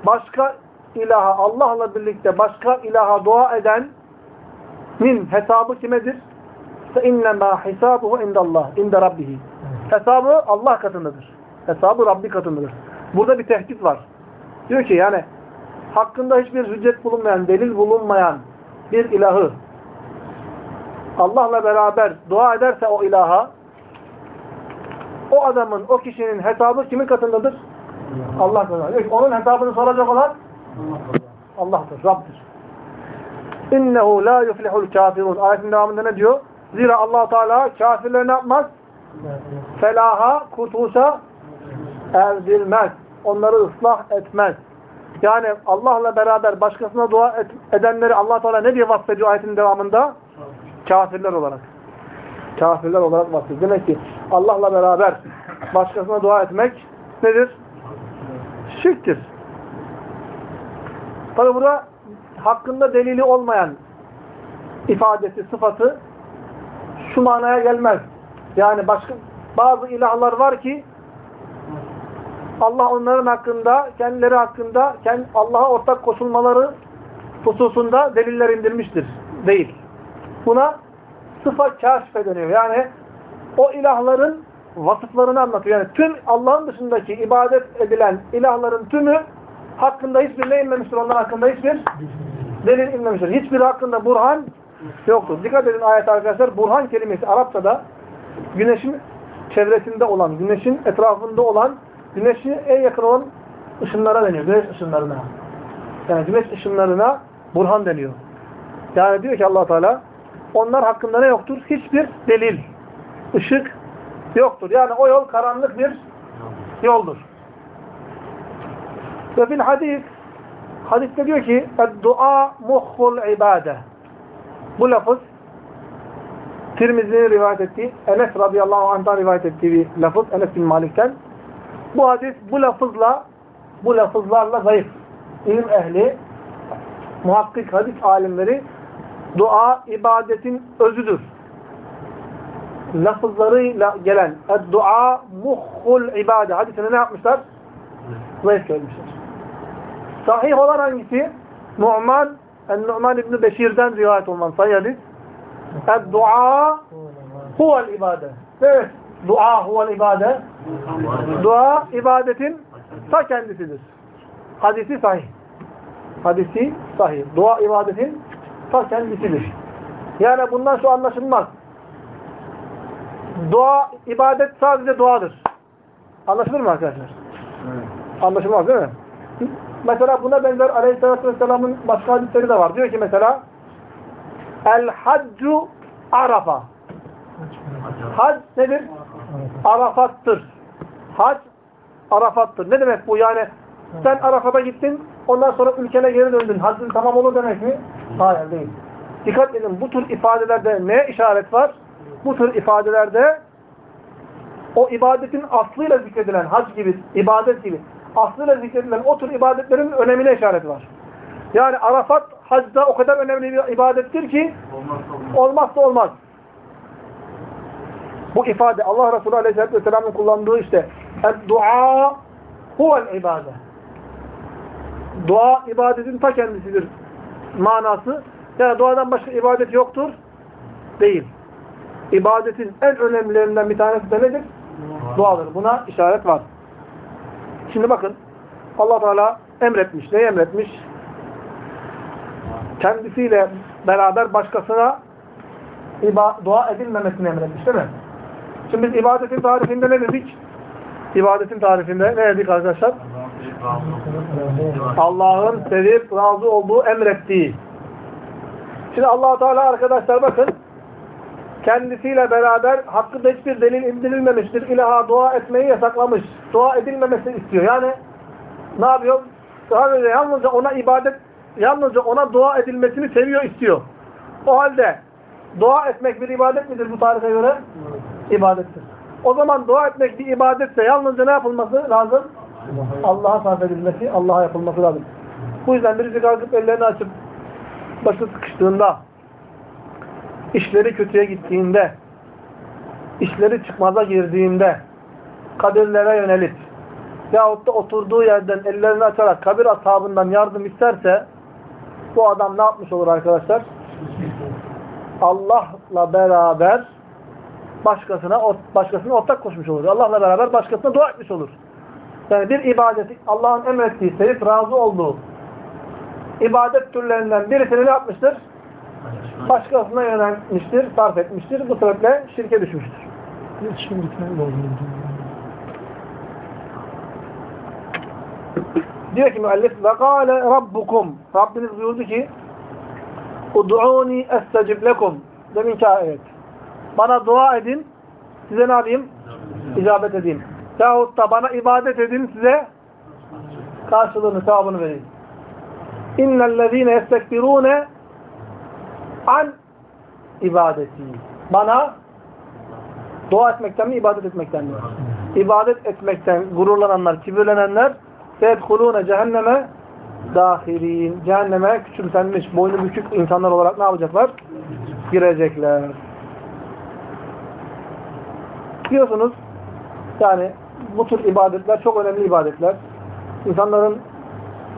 başka ilaha, Allah'la birlikte başka ilaha dua edenin hesabı kimedir? فَاِنَّمَا حِسَابُهُ اِنْدَ اللّٰهِ اِنْدَ رَبِّهِ Hesabı Allah katındadır. Hesabı Rabbi katındadır. Burada bir tehdit var. Diyor ki yani hakkında hiçbir hüccet bulunmayan, delil bulunmayan bir ilahı Allah'la beraber dua ederse o ilaha o adamın, o kişinin hesabı kimin katındadır? Allah katındadır. Diyor ki, onun hesabını soracak olan Allah'tır, Rabb'dir. İnnehu la yuflihul kafirun. Ayetin devamında ne diyor? Zira allah Teala kafirleri ne yapmaz? Felaha, kurtuluşa erdirmez. Onları ıslah etmez. Yani Allah'la beraber başkasına dua et, edenleri allah Teala ne diye vasfediyor ayetin devamında? Kafirler olarak. Kafirler olarak vasfediyor. Demek ki Allah'la beraber başkasına dua etmek nedir? Şirktir. Tabi burada hakkında delili olmayan ifadesi, sıfatı şu manaya gelmez. Yani başka bazı ilahlar var ki Allah onların hakkında, kendileri hakkında Allah'a ortak koşulmaları hususunda deliller indirmiştir. Değil. Buna sıfat kaşfe deniyor. Yani o ilahların vasıflarını anlatıyor. Yani tüm Allah'ın dışındaki ibadet edilen ilahların tümü hakkında hiçbir ne inmemiştir? Onlar hakkında hiçbir delil inmemiştir. Hiçbir hakkında burhan yoktur. Dikkat edin ayet arkadaşlar. Burhan kelimesi Arapçada güneşin çevresinde olan, güneşin etrafında olan, güneşin en yakın olan ışınlara deniyor. Güneş ışınlarına. Yani güneş ışınlarına burhan deniyor. Yani diyor ki allah Teala onlar hakkında ne yoktur? Hiçbir delil, ışık yoktur. Yani o yol karanlık bir yoldur. Ve fil hadis hadiste diyor ki dua muhul ibade bu lafız Tirmizi'nin rivayet ettiği Enes radıyallahu anh'tan rivayet ettiği bir lafız Enes bin Malik'ten bu hadis bu lafızla bu lafızlarla zayıf. İlim ehli muhakkik hadis alimleri dua ibadetin özüdür. Lafızlarıyla gelen dua muhul ibade hadisini ne yapmışlar? Zayıf görmüşler. Sahih olan hangisi? Nu'man En-Nu'man İbni Beşir'den rivayet olan sahih hadis. dua huvel ibade. Evet. Dua huvel ibade. Dua ibadetin ta kendisidir. Hadisi sahih. Hadisi sahih. Dua ibadetin ta kendisidir. Yani bundan şu anlaşılmaz. Dua, ibadet sadece duadır. Anlaşılır mı arkadaşlar? Evet. Anlaşılmaz değil mi? Mesela buna benzer Aleyhisselatü Vesselam'ın başka hadisleri de var. Diyor ki mesela El haccu arafa. Hac nedir? Arafattır. Hac Arafat'tır. Ne demek bu? Yani sen Arafat'a gittin, ondan sonra ülkene geri döndün. Haccın tamam olur demek mi? Hayır değil. Dikkat edin bu tür ifadelerde ne işaret var? Bu tür ifadelerde o ibadetin aslıyla zikredilen hac gibi, ibadet gibi aslıyla zikredilen o tür ibadetlerin önemine işaret var. Yani Arafat hacda o kadar önemli bir ibadettir ki olmazsa olmaz. Bu ifade Allah Resulü Aleyhisselatü Vesselam'ın kullandığı işte dua huvel ibade. Dua ibadetin ta kendisidir manası. Yani duadan başka ibadet yoktur. Değil. İbadetin en önemlilerinden bir tanesi de nedir? Duadır. Buna işaret var. Şimdi bakın allah Teala emretmiş. Neyi emretmiş? Kendisiyle beraber başkasına dua edilmemesini emretmiş değil mi? Şimdi biz ibadetin tarifinde ne dedik? İbadetin tarifinde ne dedik arkadaşlar? Allah'ın sevip razı olduğu emrettiği. Şimdi allah Teala arkadaşlar bakın kendisiyle beraber hakkında hiçbir delil indirilmemiştir. İlaha dua etmeyi yasaklamış. Dua edilmemesini istiyor. Yani ne yapıyor? Sadece yalnızca ona ibadet, yalnızca ona dua edilmesini seviyor, istiyor. O halde dua etmek bir ibadet midir bu tarife göre? İbadettir. O zaman dua etmek bir ibadetse yalnızca ne yapılması lazım? Allah'a sarf edilmesi, Allah'a yapılması lazım. Bu yüzden birisi kalkıp ellerini açıp başı sıkıştığında, işleri kötüye gittiğinde, işleri çıkmaza girdiğinde, kabirlere yönelip yahut da oturduğu yerden ellerini açarak kabir ashabından yardım isterse bu adam ne yapmış olur arkadaşlar? Allah'la beraber başkasına başkasına ortak koşmuş olur. Allah'la beraber başkasına dua etmiş olur. Yani bir ibadeti Allah'ın emrettiği, sevip razı olduğu ibadet türlerinden birisini ne yapmıştır? Başkasına yönelmiştir, sarf etmiştir. Bu sebeple şirke düşmüştür. Şimdi Diyor ki müellif ve kâle rabbukum Rabbiniz buyurdu ki Ud'uni estecib lekum deminki ayet. Bana dua edin size ne yapayım? İcabet edeyim. Yahut da bana ibadet edin size karşılığını, sevabını vereyim. İnnellezîne yestekbirûne an ibadeti. Bana dua etmekten mi, ibadet etmekten mi? İbadet etmekten gururlananlar, kibirlenenler sedhulûne cehenneme dâhilîn. Cehenneme küçümsenmiş, boynu bükük insanlar olarak ne yapacaklar? Girecekler. Diyorsunuz, yani bu tür ibadetler çok önemli ibadetler. İnsanların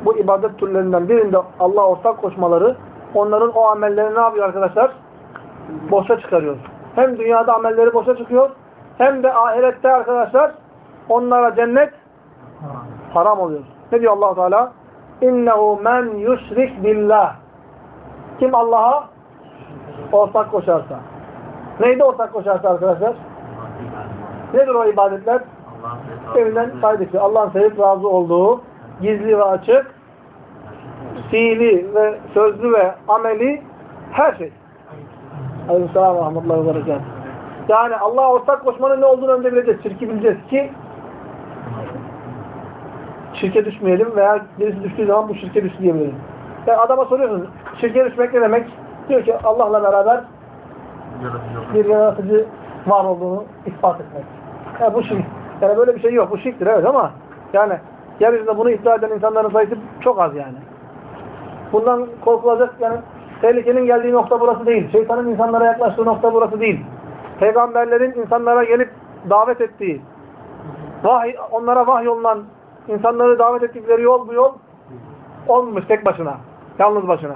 bu ibadet türlerinden birinde Allah ortak koşmaları onların o amellerini ne yapıyor arkadaşlar? Boşa çıkarıyor. Hem dünyada amelleri boşa çıkıyor hem de ahirette arkadaşlar onlara cennet haram oluyor. Ne diyor allah Teala? İnnehu men yüşrik billah. Kim Allah'a ortak koşarsa. Neydi ortak koşarsa arkadaşlar? Nedir o ibadetler? Evinden saydık. Allah'ın sevip razı olduğu gizli ve açık fiili ve sözlü ve ameli her şey. Aleykümselam ve rahmetullahi ve berekat. Yani Allah'a ortak koşmanın ne olduğunu önce bileceğiz. Şirki bileceğiz ki şirke düşmeyelim veya birisi düştüğü zaman bu şirke düştü diyebilirim. Yani adama soruyorsun şirke düşmek ne demek? Diyor ki Allah'la beraber bir yaratıcı var olduğunu ispat etmek. Yani bu şirk. Yani böyle bir şey yok. Bu şirktir evet ama yani yeryüzünde bunu iddia eden insanların sayısı çok az yani. Bundan korkulacak yani tehlikenin geldiği nokta burası değil. Şeytanın insanlara yaklaştığı nokta burası değil. Peygamberlerin insanlara gelip davet ettiği, vahiy, onlara vahyolunan insanları davet ettikleri yol bu yol olmuş tek başına. Yalnız başına.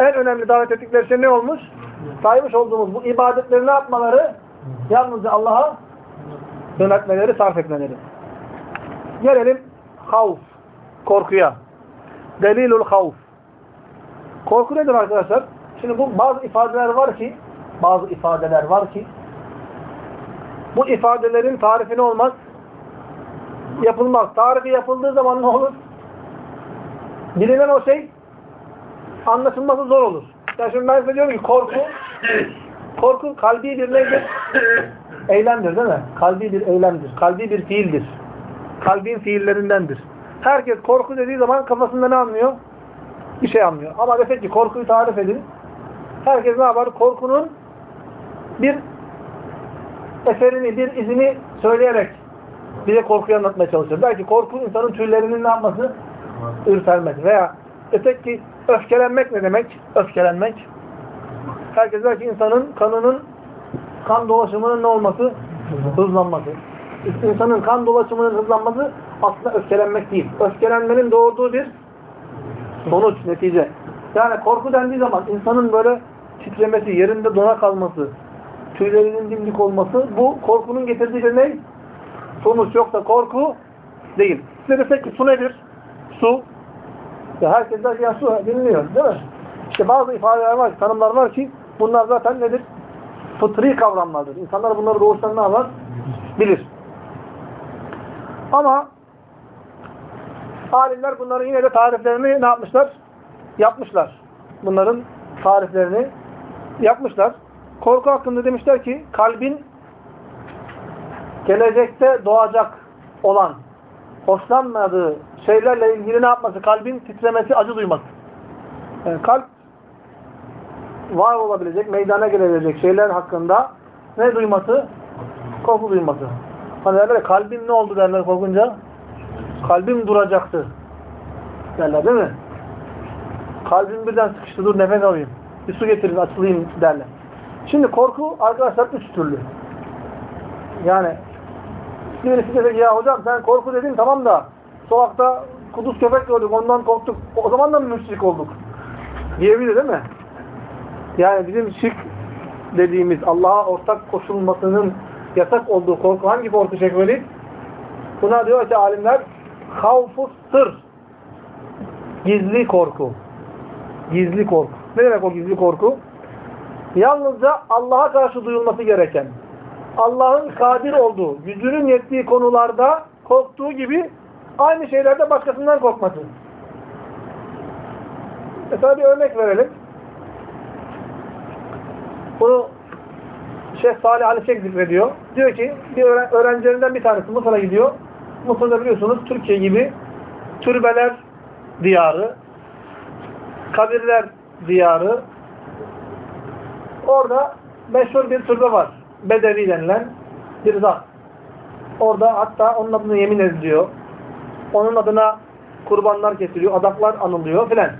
En önemli davet ettikleri şey ne olmuş? Saymış olduğumuz bu ibadetleri ne yapmaları? Yalnızca Allah'a yönetmeleri, sarf etmeleri. Gelelim havf, korkuya. Delilul havf. Korku nedir arkadaşlar? Şimdi bu bazı ifadeler var ki bazı ifadeler var ki bu ifadelerin tarifi ne olmaz? Yapılmaz. Tarifi yapıldığı zaman ne olur? Bilinen o şey anlaşılması zor olur. Yani şimdi ben size diyorum ki korku korku kalbi bir nedir? Eylemdir değil mi? Kalbi bir eylemdir. Kalbi bir fiildir. Kalbin fiillerindendir. Herkes korku dediği zaman kafasında ne anlıyor? Bir şey anlıyor. Ama desek ki korkuyu tarif edin. Herkes ne yapar? Korkunun bir eserini, bir izini söyleyerek bize korkuyu anlatmaya çalışır. Belki korku insanın tüylerinin ne yapması? Ürpermek. Veya desek ki öfkelenmek ne demek? Öfkelenmek. Herkes der ki insanın kanının kan dolaşımının ne olması? Hızlanması. İnsanın kan dolaşımının hızlanması aslında öfkelenmek değil. Öfkelenmenin doğurduğu bir sonuç, netice. Yani korku dendiği zaman insanın böyle titremesi, yerinde dona kalması, tüylerinin dimdik olması bu korkunun getirdiği şey ne? Sonuç yoksa korku değil. Size desek ki su nedir? Su. Ya herkes der ki ya su dinliyor değil mi? İşte bazı ifadeler var, tanımlar var ki bunlar zaten nedir? Fıtri kavramlardır. İnsanlar bunları doğuştan ne yapar? Bilir. Ama alimler bunların yine de tariflerini ne yapmışlar? Yapmışlar. Bunların tariflerini yapmışlar. korku hakkında demişler ki kalbin gelecekte doğacak olan hoşlanmadığı şeylerle ilgili ne yapması? Kalbin titremesi, acı duyması. Yani kalp var olabilecek, meydana gelebilecek şeyler hakkında ne duyması? Korku duyması. Hani derler ya, kalbim ne oldu derler korkunca? Kalbim duracaktı. Derler değil mi? Kalbim birden sıkıştı, dur nefes alayım. Bir su getirin, açılayım derler. Şimdi korku arkadaşlar üç türlü. Yani birisi ki ya hocam sen korku dedin tamam da sokakta kuduz köpek gördük ondan korktuk. O zaman da mı müşrik olduk? Diyebilir değil mi? Yani bizim şirk dediğimiz Allah'a ortak koşulmasının yasak olduğu korku hangi korku Velid? Buna diyor ki alimler havfu sır. Gizli korku. Gizli korku. Ne demek o gizli korku? Yalnızca Allah'a karşı duyulması gereken, Allah'ın kadir olduğu, gücünün yettiği konularda korktuğu gibi aynı şeylerde başkasından korkması. Mesela bir örnek verelim. Bunu Şeyh Salih Ali Şeyh zikrediyor. Diyor ki bir öğren öğrencilerinden bir tanesi Mısır'a gidiyor. Mısır'da biliyorsunuz Türkiye gibi türbeler diyarı, kabirler diyarı. Orada meşhur bir türbe var. Bedevi denilen bir zat. Orada hatta onun adına yemin ediliyor. Onun adına kurbanlar kesiliyor, adaklar anılıyor filan.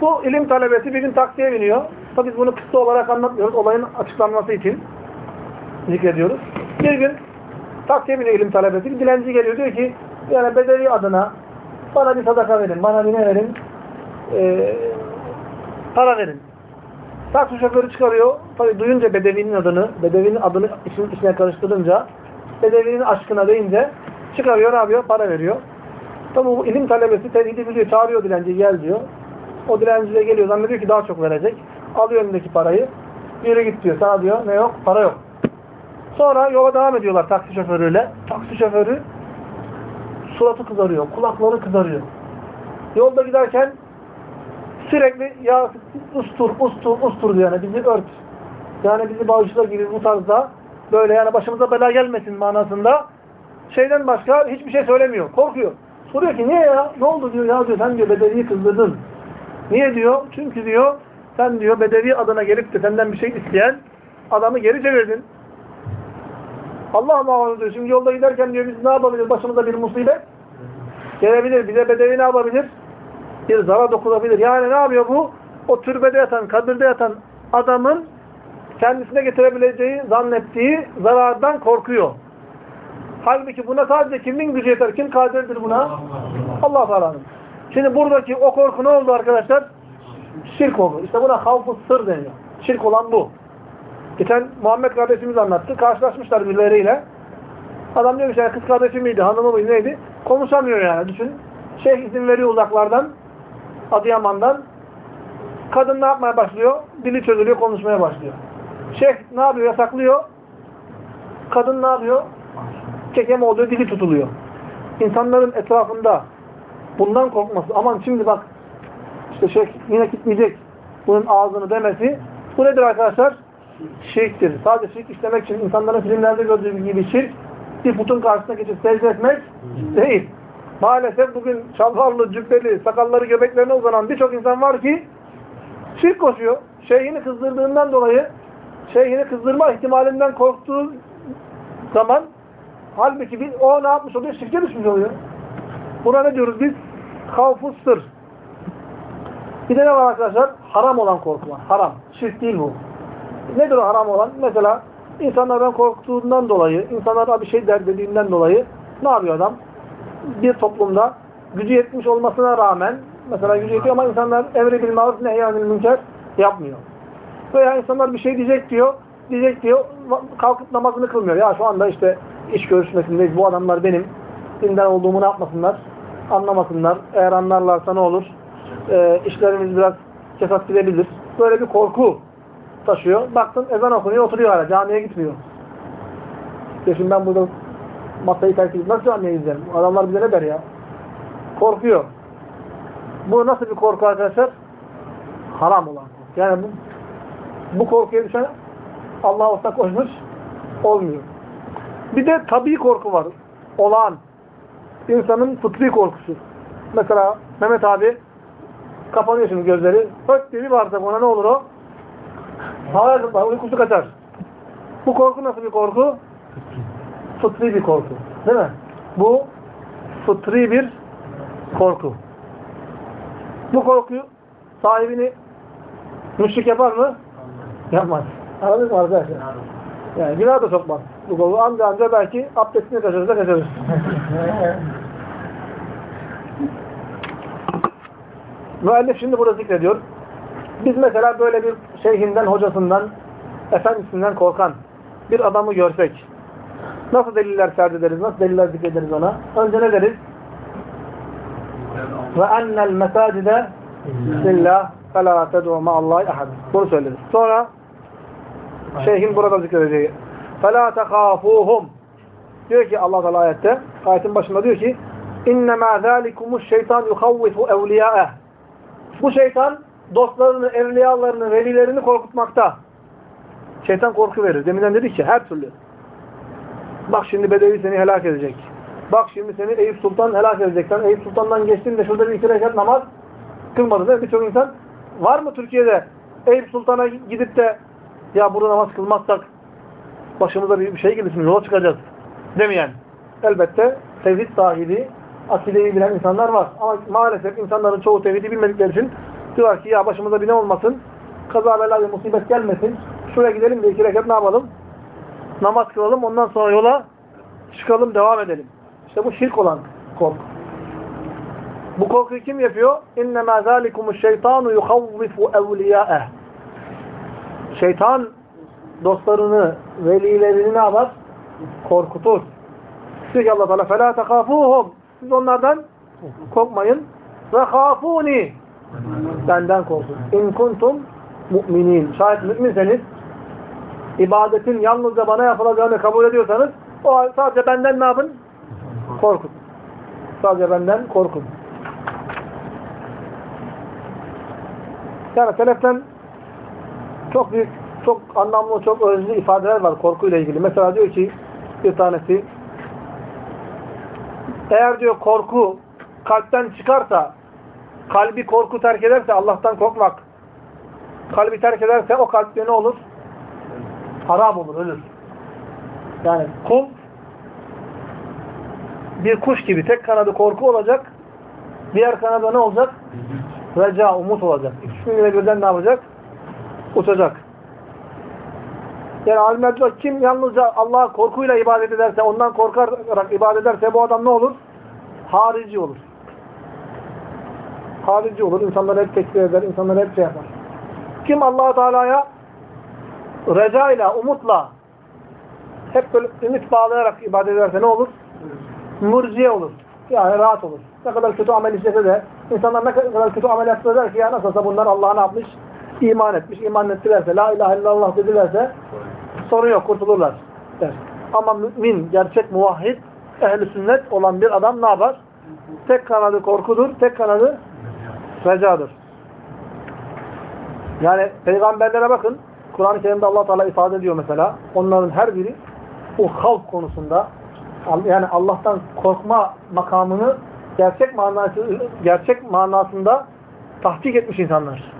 Bu ilim talebesi bir gün taksiye biniyor. Tabi biz bunu kısa olarak anlatmıyoruz. Olayın açıklanması için zikrediyoruz. Bir gün biniyor ilim talebesi. Bir dilenci geliyor diyor ki yani bedevi adına bana bir sadaka verin, bana bir ne verin? Ee, para verin. Taksi şoförü çıkarıyor. Tabi duyunca bedevinin adını, bedevinin adını işin içine karıştırınca bedevinin aşkına deyince çıkarıyor, ne yapıyor? Para veriyor. Tabi bu ilim talebesi tevhidi biliyor, çağırıyor dilenciyi gel diyor. O dilenci de geliyor, zannediyor ki daha çok verecek. Alıyor elindeki parayı. Yürü git diyor. Sana diyor ne yok? Para yok. Sonra yola devam ediyorlar taksi şoförüyle. Taksi şoförü suratı kızarıyor, kulakları kızarıyor. Yolda giderken sürekli ya ustur, ustur, ustur diyor yani bizi ört. Yani bizi bağışla gibi bu tarzda böyle yani başımıza bela gelmesin manasında şeyden başka hiçbir şey söylemiyor. Korkuyor. Soruyor ki niye ya? Ne oldu diyor ya diyor sen diyor bedeviyi kızdırdın. Niye diyor? Çünkü diyor sen diyor bedevi adına gelip de senden bir şey isteyen adamı geri çevirdin. Allah muhafaza diyor. Şimdi yolda giderken diyor biz ne yapabiliriz? Başımıza bir musibet gelebilir. Bize bedevi ne yapabilir? Bir zarar dokunabilir. Yani ne yapıyor bu? O türbede yatan, kabirde yatan adamın kendisine getirebileceği, zannettiği zarardan korkuyor. Halbuki buna sadece kimin gücü yeter? Kim kadirdir buna? Allah Teala'nın. Şimdi buradaki o korku ne oldu arkadaşlar? Şirk oldu. İşte buna havf sır deniyor. Şirk olan bu. Geçen Muhammed kardeşimiz anlattı. Karşılaşmışlar birileriyle. Adam diyor ki yani kız kardeşi miydi, hanımı mıydı, neydi? Konuşamıyor yani. Düşün. Şeyh izin veriyor uzaklardan. Adıyaman'dan. Kadın ne yapmaya başlıyor? Dili çözülüyor, konuşmaya başlıyor. Şeyh ne yapıyor? Yasaklıyor. Kadın ne yapıyor? Kekeme oluyor, dili tutuluyor. İnsanların etrafında bundan korkması. Aman şimdi bak işte şeyh yine gitmeyecek. Bunun ağzını demesi. Bu nedir arkadaşlar? Şirktir. Sadece şirk işlemek için insanların filmlerde gördüğü gibi şirk bir putun karşısına geçip secde etmek değil. Maalesef bugün şalvarlı, cübbeli, sakalları göbeklerine uzanan birçok insan var ki şirk koşuyor. Şeyhini kızdırdığından dolayı şeyhini kızdırma ihtimalinden korktuğu zaman halbuki bir, o ne yapmış oluyor? Şirke düşmüş oluyor. Buna ne diyoruz biz? Havfu sır. Bir de ne var arkadaşlar? Haram olan korku. Haram. Şirk değil bu. Nedir o haram olan? Mesela insanlardan korktuğundan dolayı, insanlara bir şey der dediğinden dolayı ne yapıyor adam? Bir toplumda gücü yetmiş olmasına rağmen mesela gücü yetiyor ama insanlar emri bil maruf nehyanil münker yapmıyor. Veya insanlar bir şey diyecek diyor, diyecek diyor, kalkıp namazını kılmıyor. Ya şu anda işte iş görüşmesindeyiz, bu adamlar benim dinden olduğumu ne yapmasınlar? Anlamasınlar. Eğer anlarlarsa ne olur? E, işlerimiz biraz kesat gidebilir. Böyle bir korku taşıyor. Baktın ezan okunuyor, oturuyor hala. Camiye gitmiyor. İşte şimdi ben burada masayı terk edip nasıl camiye gideceğim? Adamlar bize ne der ya? Korkuyor. Bu nasıl bir korku arkadaşlar? Haram olan. Yani bu, bu korkuya düşen Allah ortak koşmuş olmuyor. Bir de tabii korku var. Olağan. İnsanın fıtri korkusu. Mesela Mehmet abi kapanıyor şimdi gözleri. Hıt diye bir bağırsak ona ne olur o? Zıplar, uykusu kaçar. Bu korku nasıl bir korku? Fıtri bir korku. Değil mi? Bu fıtri bir korku. Bu korku sahibini müşrik yapar mı? Yapmaz. Anladınız mı arkadaşlar? Yani günah da sokmaz. Bu korku anca anca belki abdestini kaçırırsa kaçırır. [laughs] Müellif şimdi burada zikrediyor. Biz mesela böyle bir şeyhinden, hocasından, efendisinden korkan bir adamı görsek nasıl deliller serdederiz, nasıl deliller zikrederiz ona? Önce ne deriz? Ve ennel mesacide lillah felâ ted'u ma'allahi ahad. Bunu söyleriz. Sonra şeyhin burada zikredeceği فَلَا تَخَافُوهُمْ Diyor ki Allah Teala ayette, ayetin başında diyor ki اِنَّمَا ذَٰلِكُمُ الشَّيْطَانُ يُخَوِّفُ اَوْلِيَاءَهِ Bu şeytan dostlarını, evliyalarını, velilerini korkutmakta. Şeytan korku verir. Deminden dedik ki her türlü. Bak şimdi Bedevi seni helak edecek. Bak şimdi seni Eyüp Sultan helak edecek. Sen Eyüp Sultan'dan geçtin de şurada bir iki rekat namaz kılmadın değil mi? Birçok insan var mı Türkiye'de Eyüp Sultan'a gidip de ya burada namaz kılmazsak başımıza bir şey gelirsin, yola çıkacağız demeyen. Elbette tevhid sahibi, akideyi bilen insanlar var. Ama maalesef insanların çoğu tevhidi bilmedikleri için diyorlar ki ya başımıza bir ne olmasın, kaza bela bir musibet gelmesin, şuraya gidelim de iki rekat ne yapalım? Namaz kılalım, ondan sonra yola çıkalım, devam edelim. İşte bu şirk olan korku. Bu korkuyu kim yapıyor? اِنَّمَا ذَٰلِكُمُ الشَّيْطَانُ يُخَوِّفُ اَوْلِيَاءَهِ Şeytan dostlarını, velilerini ne yapar? Korkutur. Diyor ki Allah Teala فَلَا تَخَافُوهُمْ Siz onlardan korkmayın. وَخَافُونِ Benden korkun. İn kuntum müminin. Şayet müminseniz ibadetin yalnızca bana yapılacağını kabul ediyorsanız o sadece benden ne yapın? Korkun. Sadece benden korkun. Yani seleften çok büyük, çok anlamlı, çok özlü ifadeler var korkuyla ilgili. Mesela diyor ki bir tanesi eğer diyor korku kalpten çıkarsa kalbi korku terk ederse Allah'tan korkmak kalbi terk ederse o kalpte ne olur? Harap olur, ölür. Yani kul bir kuş gibi tek kanadı korku olacak diğer kanadı ne olacak? Reca, umut olacak. İkisini de birden ne yapacak? Uçacak. Yani alimler diyor kim yalnızca Allah'a korkuyla ibadet ederse, ondan korkarak ibadet ederse bu adam ne olur? Harici olur. Harici olur. İnsanları hep tekfir eder, insanları hep şey yapar. Kim allah Teala'ya recayla, umutla hep böyle ümit bağlayarak ibadet ederse ne olur? Murciye olur. Yani rahat olur. Ne kadar kötü amel işlese de insanlar ne kadar kötü amel yapsa der ki ya nasılsa bunlar Allah'a ne yapmış? İman etmiş. İman ettilerse, la ilahe illallah dedilerse sorun yok, kurtulurlar. Der. Ama mümin, gerçek muvahhid, ehli sünnet olan bir adam ne yapar? Tek kanadı korkudur, tek kanadı recadır. Yani peygamberlere bakın. Kur'an-ı Kerim'de allah Teala ifade ediyor mesela. Onların her biri o halk konusunda yani Allah'tan korkma makamını gerçek manası gerçek manasında tahkik etmiş insanlar.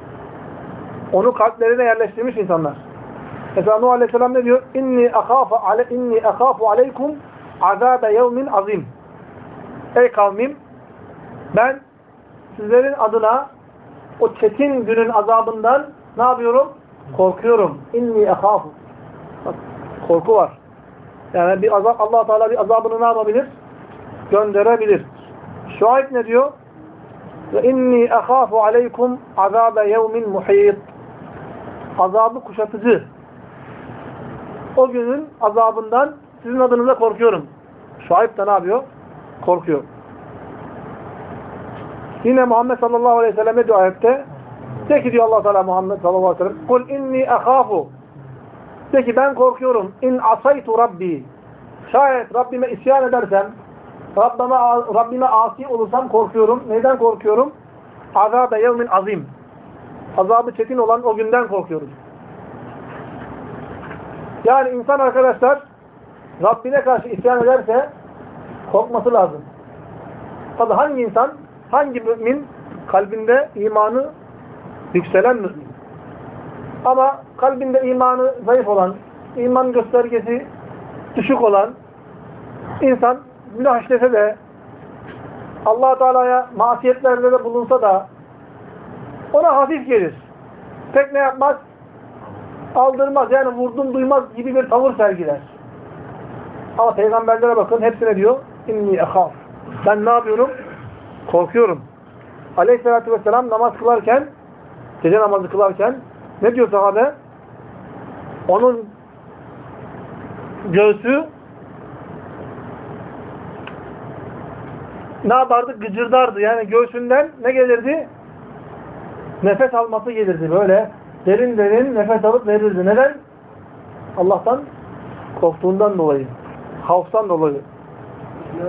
Onu kalplerine yerleştirmiş insanlar. Mesela Nuh Aleyhisselam ne diyor? İnni akhafu ale inni akhafu aleykum azabe yevmin azim. Ey kavmim ben sizlerin adına o çetin günün azabından ne yapıyorum? Korkuyorum. İnni. Bak, korku var. Yani bir azap Allah Teala bir azabını ne yapabilir? Gönderebilir. Şuayb ne diyor? Ve inni akhafu aleykum azabe yevmin muhit. Azabı kuşatıcı. O günün azabından sizin adınıza korkuyorum. Şuayb da ne yapıyor? Korkuyor. Yine Muhammed sallallahu aleyhi ve sellem diyor ayette de ki diyor Allah Teala Muhammed sallallahu aleyhi ve sellem kul inni akhafu de ki ben korkuyorum in asaytu rabbi şayet Rabbime isyan edersem Rabbime, Rabbime asi olursam korkuyorum. Neyden korkuyorum? Azabe yevmin azim. Azabı çetin olan o günden korkuyorum. Yani insan arkadaşlar Rabbine karşı isyan ederse korkması lazım. Tabi hangi insan, hangi mümin kalbinde imanı yükselen mümin. Ama kalbinde imanı zayıf olan, iman göstergesi düşük olan insan günah işlese de allah Teala'ya masiyetlerde de bulunsa da ona hafif gelir. Pek ne yapmaz? Aldırmaz. Yani vurdum duymaz gibi bir tavır sergiler. Ama peygamberlere bakın hepsine diyor inni ehaf. Ben ne yapıyorum? Korkuyorum. Aleyhisselatü vesselam namaz kılarken gece namazı kılarken ne diyor sahabe? Onun göğsü ne yapardı? Gıcırdardı. Yani göğsünden ne gelirdi? Nefes alması gelirdi. Böyle derin derin nefes alıp verirdi. Neden? Allah'tan korktuğundan dolayı. Havftan dolayı.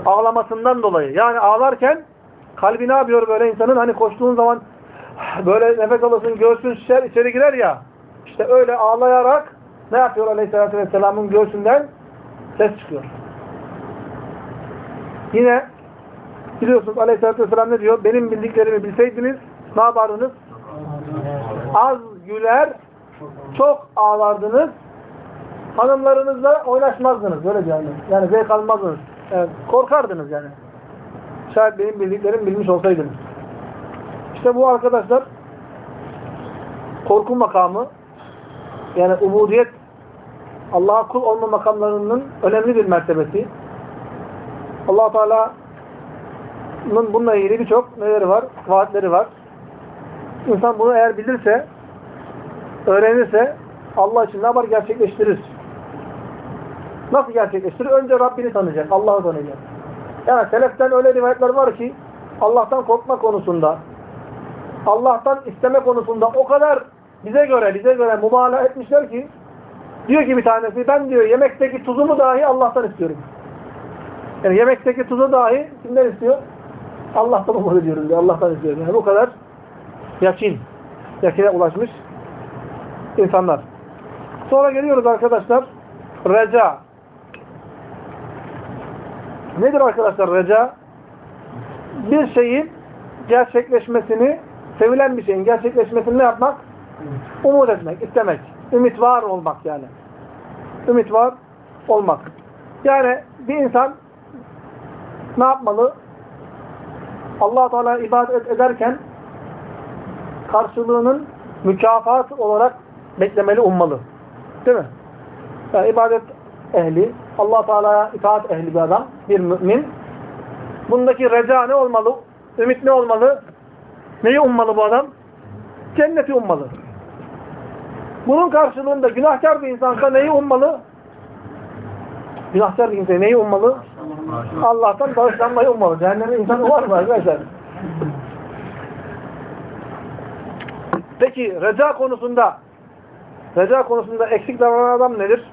Ağlamasından dolayı. Yani ağlarken kalbi ne yapıyor böyle insanın? Hani koştuğun zaman böyle nefes alırsın, göğsün şişer, içeri girer ya. İşte öyle ağlayarak ne yapıyor Aleyhisselatü Vesselam'ın göğsünden? Ses çıkıyor. Yine biliyorsunuz Aleyhisselatü Vesselam ne diyor? Benim bildiklerimi bilseydiniz ne yapardınız? Az güler, çok ağlardınız. Hanımlarınızla oynaşmazdınız. Böyle yani. Yani zevk almazdınız. Yani korkardınız yani. Şayet benim bildiklerim bilmiş olsaydınız. İşte bu arkadaşlar korku makamı yani ubudiyet Allah'a kul olma makamlarının önemli bir mertebesi. allah Teala'nın bununla ilgili birçok neleri var? Vaatleri var. İnsan bunu eğer bilirse, öğrenirse Allah için ne yapar? Gerçekleştirir. Nasıl gerçekleştirir? Önce Rabbini tanıyacak, Allah'ı tanıyacak. Yani seleften öyle rivayetler var ki Allah'tan korkma konusunda, Allah'tan isteme konusunda o kadar bize göre, bize göre mübalağa etmişler ki diyor ki bir tanesi ben diyor yemekteki tuzumu dahi Allah'tan istiyorum. Yani yemekteki tuzu dahi kimden istiyor? Allah'tan umut ediyorum diyor. Allah'tan istiyorum. Yani bu kadar yakin, yakine ulaşmış insanlar. Sonra geliyoruz arkadaşlar. Reca. Nedir arkadaşlar reca? Bir şeyin gerçekleşmesini, sevilen bir şeyin gerçekleşmesini ne yapmak? Umut etmek, istemek. Ümit var olmak yani. Ümit var olmak. Yani bir insan ne yapmalı? allah Teala ibadet ederken karşılığının mükafat olarak beklemeli, ummalı. Değil mi? Yani ibadet ehli, allah Teala'ya itaat ehli bir adam, bir mümin. Bundaki reca ne olmalı? Ümit ne olmalı? Neyi ummalı bu adam? Cenneti ummalı. Bunun karşılığında günahkar bir insansa neyi ummalı? Günahkar bir insan neyi ummalı? Allah'tan bağışlanmayı ummalı. Cehenneme insan var mı arkadaşlar? Peki reca konusunda reca konusunda eksik davranan adam nedir?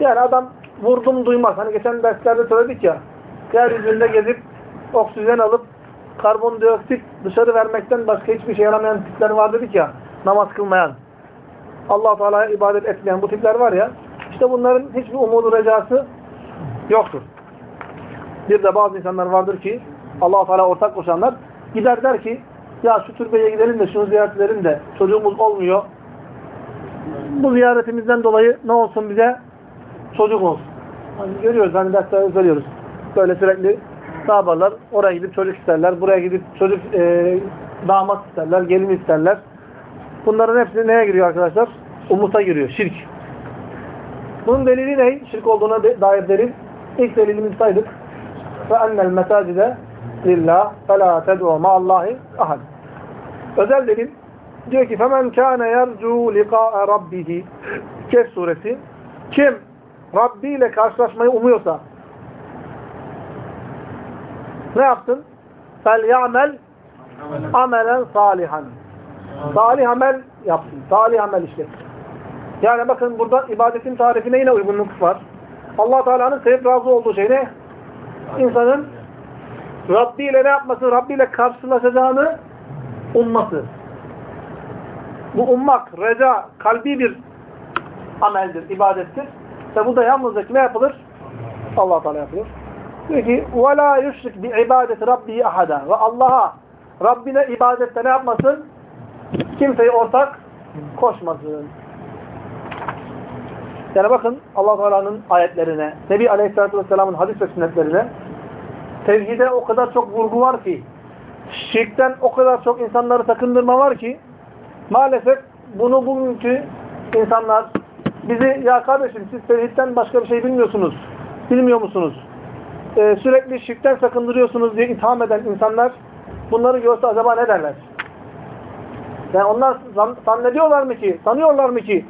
Yani adam vurdum duymaz. Hani geçen derslerde söyledik ya yeryüzünde gezip oksijen alıp karbondioksit dışarı vermekten başka hiçbir şey yaramayan tipler var dedik ya. Namaz kılmayan. allah Teala'ya ibadet etmeyen bu tipler var ya. İşte bunların hiçbir umudu recası yoktur. Bir de bazı insanlar vardır ki allah Teala ortak koşanlar gider der ki ya şu türbeye gidelim de şunu ziyaret edelim de çocuğumuz olmuyor. Bu ziyaretimizden dolayı ne olsun bize? Çocuk olsun. Hani görüyoruz hani derslerde söylüyoruz. Böyle sürekli ne yaparlar? Oraya gidip çocuk isterler. Buraya gidip çocuk e, damat isterler. Gelin isterler. Bunların hepsi neye giriyor arkadaşlar? Umuta giriyor. Şirk. Bunun delili ne? Şirk olduğuna dair delil. İlk delilimizi saydık. Ve ennel mesacide lillah فَلَا تَدْعُوا مَا اللّٰهِ ahad. Özel delil diyor ki فَمَنْ كَانَ يَرْجُوا لِقَاءَ رَبِّهِ Kehf suresi kim Rabbi ile karşılaşmayı umuyorsa ne yaptın? فَلْيَعْمَلْ amelen salihan. Salih amel yapsın. Salih amel işlesin. Yani bakın burada ibadetin tarifine yine uygunluk var. allah Teala'nın sevip razı olduğu şey ne? İnsanın Rabbi ile ne yapması? Rabbi ile karşılaşacağını umması. Bu ummak, reca, kalbi bir ameldir, ibadettir. Ve bu da yalnızca kime yapılır? Allah Teala yapılır. Diyor ki وَلَا يُشْرِكْ بِعِبَادَةِ رَبِّهِ اَحَدًا Ve Allah'a, Rabbine ibadette ne yapmasın? Kimseyi ortak koşmasın. Yani bakın allah Teala'nın ayetlerine, Nebi Aleyhisselatü Vesselam'ın hadis ve sünnetlerine tevhide o kadar çok vurgu var ki, şirkten o kadar çok insanları sakındırma var ki, maalesef bunu bugünkü insanlar bizi, ya kardeşim siz tevhidden başka bir şey bilmiyorsunuz, bilmiyor musunuz? Ee, sürekli şirkten sakındırıyorsunuz diye itham eden insanlar, bunları görse acaba ne derler? Yani onlar zannediyorlar mı ki, sanıyorlar mı ki,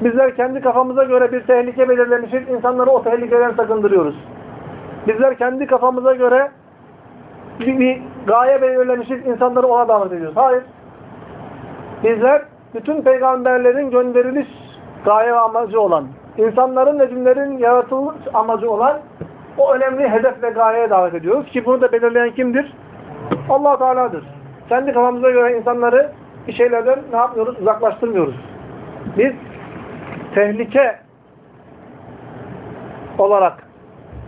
bizler kendi kafamıza göre bir tehlike belirlemişiz, insanları o tehlikeden sakındırıyoruz. Bizler kendi kafamıza göre bir, bir gaye belirlemişiz, insanları ona davet ediyoruz. Hayır. Bizler bütün peygamberlerin gönderiliş gaye ve amacı olan, insanların ve cinlerin yaratılmış amacı olan o önemli hedef ve gayeye davet ediyoruz ki bunu da belirleyen kimdir? allah Teala'dır. Kendi kafamıza göre insanları bir şeylerden ne yapmıyoruz? Uzaklaştırmıyoruz. Biz tehlike olarak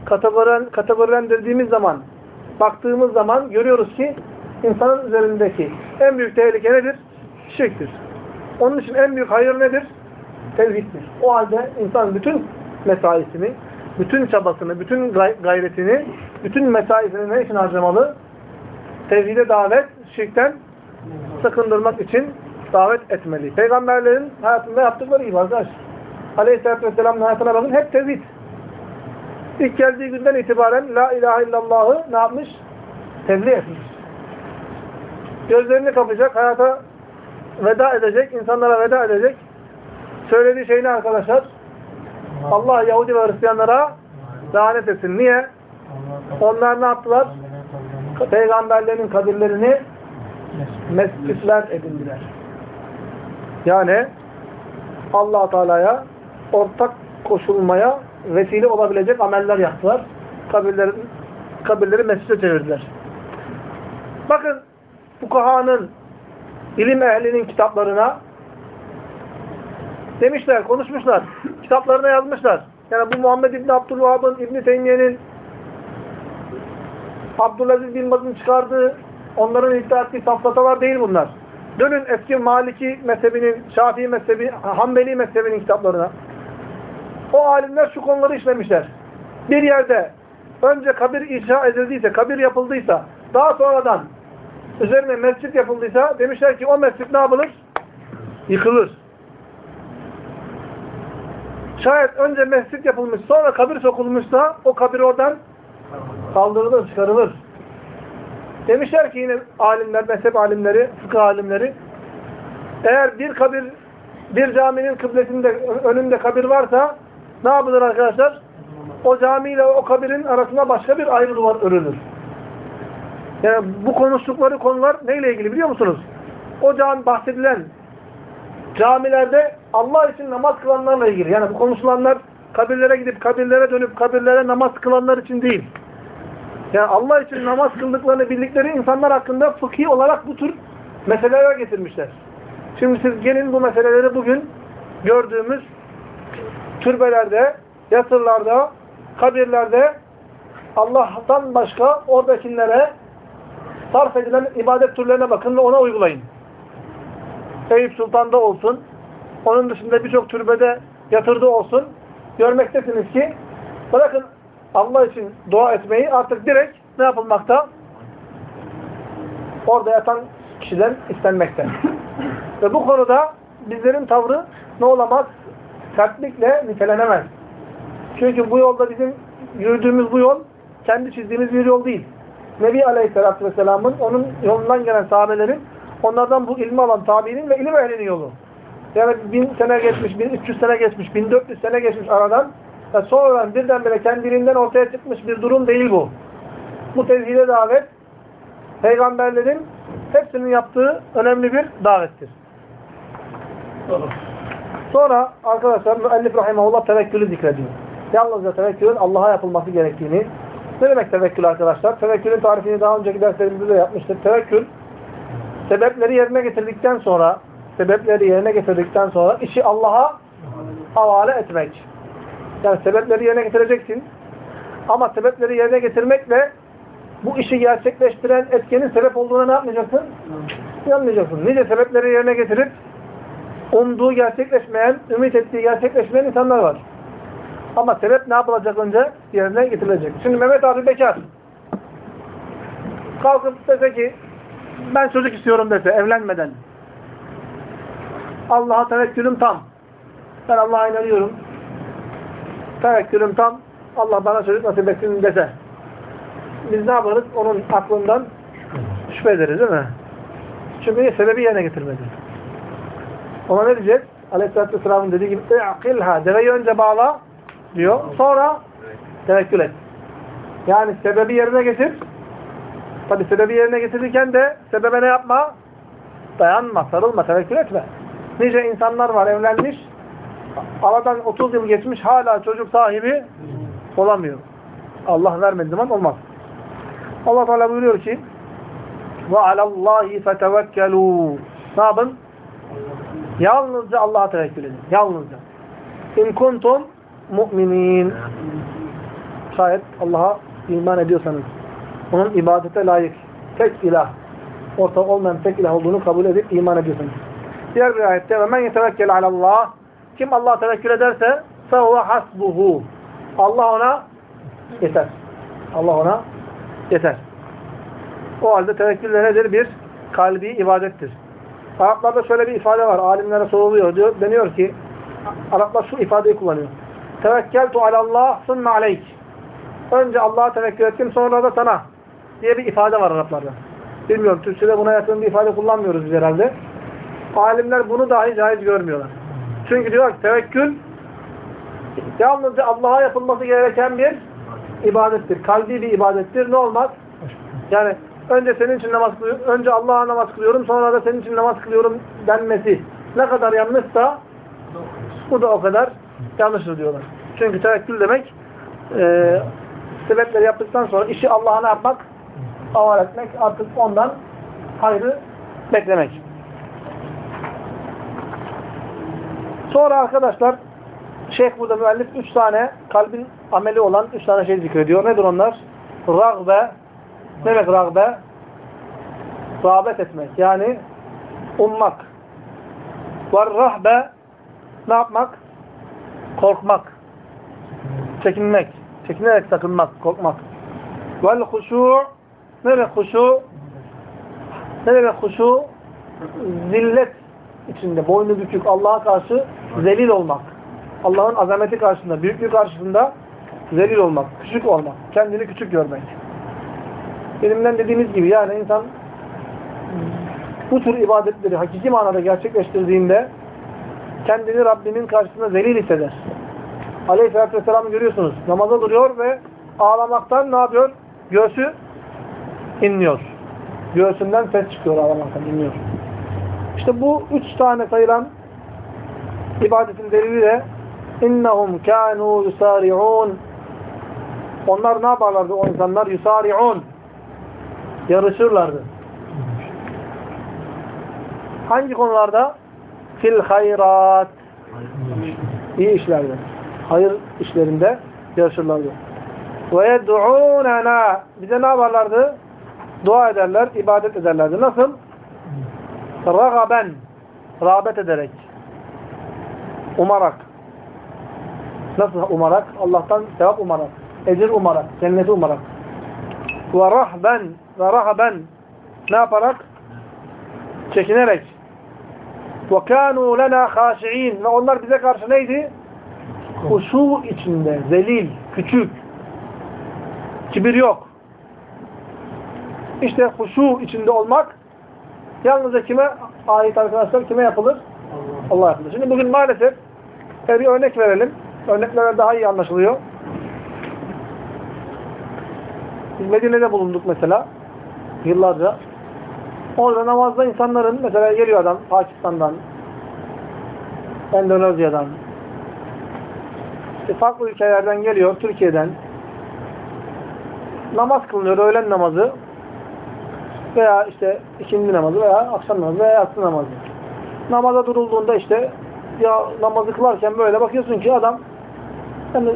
kategori, kategorilendirdiğimiz zaman baktığımız zaman görüyoruz ki insanın üzerindeki en büyük tehlike nedir? Şirktir. Onun için en büyük hayır nedir? Tevhiddir. O halde insan bütün mesaisini, bütün çabasını, bütün gayretini, bütün mesaisini ne için harcamalı? Tevhide davet, şirkten sakındırmak için davet etmeli. Peygamberlerin hayatında yaptıkları gibi arkadaşlar. Aleyhisselatü Vesselam'ın hayatına bakın hep tevhid. İlk geldiği günden itibaren La ilahe illallah'ı ne yapmış? Tebliğ etmiş. Gözlerini kapacak, hayata veda edecek, insanlara veda edecek. Söylediği şey ne arkadaşlar? Allah Yahudi ve Hristiyanlara lanet etsin. Niye? Onlar ne yaptılar? Peygamberlerin kabirlerini mescitler edindiler. Yani allah Teala'ya ortak koşulmaya vesile olabilecek ameller yaptılar. Kabirleri, kabirleri mescide çevirdiler. Bakın fukahanın, ilim ehlinin kitaplarına demişler, konuşmuşlar. Kitaplarına yazmışlar. Yani bu Muhammed İbni Abdülvahab'ın, İbni Teymiye'nin Abdülaziz bin Baz'ın çıkardığı onların iddia ettiği safsatalar değil bunlar. Dönün eski Maliki mezhebinin, Şafii mezhebi, Hanbeli mezhebinin kitaplarına. O alimler şu konuları işlemişler. Bir yerde önce kabir inşa edildiyse, kabir yapıldıysa, daha sonradan üzerine mescit yapıldıysa demişler ki o mescit ne yapılır? Yıkılır. Şayet önce mescit yapılmış, sonra kabir sokulmuşsa o kabir oradan kaldırılır, çıkarılır. Demişler ki yine alimler, mezhep alimleri, fıkıh alimleri eğer bir kabir, bir caminin kıblesinde, önünde kabir varsa ne yapılır arkadaşlar? O camiyle o kabirin arasında başka bir ayrı duvar örülür. Yani bu konuştukları konular neyle ilgili biliyor musunuz? O cami bahsedilen camilerde Allah için namaz kılanlarla ilgili. Yani bu konuşulanlar kabirlere gidip kabirlere dönüp kabirlere namaz kılanlar için değil. Yani Allah için namaz kıldıklarını bildikleri insanlar hakkında fıkhi olarak bu tür meseleler getirmişler. Şimdi siz gelin bu meseleleri bugün gördüğümüz türbelerde, yatırlarda, kabirlerde Allah'tan başka oradakilere sarf edilen ibadet türlerine bakın ve ona uygulayın. Eyüp Sultan'da olsun, onun dışında birçok türbede yatırdı olsun, görmektesiniz ki bırakın Allah için dua etmeyi artık direkt ne yapılmakta? Orada yatan kişiden istenmekte. [laughs] Ve bu konuda bizlerin tavrı ne olamaz? Sertlikle nitelenemez. Çünkü bu yolda bizim yürüdüğümüz bu yol kendi çizdiğimiz bir yol değil. Nebi Aleyhisselatü Vesselam'ın onun yolundan gelen sahabelerin onlardan bu ilmi alan tabiinin ve ilim ehlinin yolu. Yani bin sene geçmiş, bin üç yüz sene geçmiş, bin dört yüz sene geçmiş aradan ve sonradan birdenbire kendiliğinden ortaya çıkmış bir durum değil bu. Bu tevhide davet peygamberlerin hepsinin yaptığı önemli bir davettir. Sonra arkadaşlar müellif rahimahullah tevekkülü zikrediyor. Yalnızca tevekkülün Allah'a yapılması gerektiğini. Ne demek tevekkül arkadaşlar? Tevekkülün tarifini daha önceki derslerimizde de yapmıştık. Tevekkül sebepleri yerine getirdikten sonra sebepleri yerine getirdikten sonra işi Allah'a havale etmek. Yani sebepleri yerine getireceksin. Ama sebepleri yerine getirmekle bu işi gerçekleştiren etkenin sebep olduğuna ne yapmayacaksın? Yanmayacaksın. Nice sebepleri yerine getirip umduğu gerçekleşmeyen, ümit ettiği gerçekleşmeyen insanlar var. Ama sebep ne yapılacak önce? Yerine getirilecek. Şimdi Mehmet abi bekar. Kalkıp dese ki ben çocuk istiyorum dese evlenmeden. Allah'a tevekkülüm tam. Ben Allah'a inanıyorum. Tevekkülüm tam. Allah bana çocuk nasip etsin dese. Biz ne yaparız? Onun aklından şüphe ederiz değil mi? Çünkü sebebi yerine getirmedi. Ona ne diyeceğiz? Aleyhisselatü Vesselam'ın dediği gibi اَعْقِلْهَا Deveyi önce bağla diyor. Sonra tevekkül et. Yani sebebi yerine getir. Tabi sebebi yerine getirirken de sebebe ne yapma? Dayanma, sarılma, tevekkül etme. Nice insanlar var evlenmiş. Aradan 30 yıl geçmiş hala çocuk sahibi olamıyor. Allah vermediği zaman olmaz. Allah Teala buyuruyor ki ve alallahi fetevekkelu ne yapın? Yalnızca Allah'a tevekkül edin. Yalnızca. İn kuntum mu'minin. Şayet Allah'a iman ediyorsanız onun ibadete layık, tek ilah, ortak olmayan tek ilah olduğunu kabul edip iman ediyorsunuz. Diğer bir ayette ve men yetevekkel alallah kim Allah'a tevekkül ederse sevve hasbuhu. Allah ona yeter. Allah ona yeter. O halde tevekkül de nedir? Bir kalbi ibadettir. Araplarda şöyle bir ifade var. Alimlere soruluyor. Diyor, deniyor ki Araplar şu ifadeyi kullanıyor. Tevekkeltu alallah sümme aleyk. Önce Allah'a tevekkül ettim sonra da sana diye bir ifade var Araplarda. Bilmiyorum. Türkçe'de buna yakın bir ifade kullanmıyoruz biz herhalde. Alimler bunu dahi caiz görmüyorlar. Çünkü diyor ki tevekkül yalnızca Allah'a yapılması gereken bir ibadettir. Kalbi bir ibadettir. Ne olmaz? Yani önce senin için namaz kılıyorum, önce Allah'a namaz kılıyorum, sonra da senin için namaz kılıyorum denmesi ne kadar yanlışsa bu da o kadar yanlıştır diyorlar. Çünkü tevekkül demek e, sebepleri yaptıktan sonra işi Allah'a ne yapmak? Havale etmek, artık ondan hayrı beklemek. Sonra arkadaşlar Şeyh burada müellif üç tane kalbin ameli olan üç tane şey zikrediyor. Nedir onlar? Rağbe ne demek rağbe? Rağbet etmek. Yani ummak. Var rahbe ne yapmak? Korkmak. Çekinmek. Çekinerek sakınmak, korkmak. Vel huşu demek huşu? Ne demek huşu? Zillet içinde, boynu bükük, Allah'a karşı zelil olmak. Allah'ın azameti karşısında, büyüklüğü karşısında zelil olmak, küçük olmak, kendini küçük görmek. Benimden dediğimiz gibi yani insan bu tür ibadetleri hakiki manada gerçekleştirdiğinde kendini Rabbimin karşısında zelil hisseder. Aleyhisselatü Vesselam'ı görüyorsunuz. Namaza duruyor ve ağlamaktan ne yapıyor? Göğsü inliyor. Göğsünden ses çıkıyor ağlamaktan, inliyor. İşte bu üç tane sayılan ibadetin delili de innehum kânû yusâri'ûn onlar ne yaparlardı o insanlar? Yusâri'ûn yarışırlardı. Hangi konularda? Fil hayrat iyi işlerde. Hayır işlerinde yarışırlardı. Ve yed'ûnena bize ne yaparlardı? Dua ederler, ibadet ederlerdi. Nasıl? Ragaben rağbet ederek umarak nasıl umarak? Allah'tan sevap umarak ecir umarak, cenneti umarak ve rahben ve rahaben ne yaparak? çekinerek ve kânû lenâ khâşi'în ve onlar bize karşı neydi? huşu içinde, zelil, küçük kibir yok işte huşu içinde olmak Yalnızca kime ait arkadaşlar? Kime yapılır? Allah yapılır. Şimdi bugün maalesef bir örnek verelim. Örneklerle daha iyi anlaşılıyor. Biz Medine'de bulunduk mesela. Yıllarca. Orada namazda insanların mesela geliyor adam Pakistan'dan, Endonezya'dan, işte farklı ülkelerden geliyor, Türkiye'den. Namaz kılınıyor, öğlen namazı veya işte ikindi namazı veya akşam namazı veya yatsı namazı. Namaza durulduğunda işte ya namazı kılarken böyle bakıyorsun ki adam yani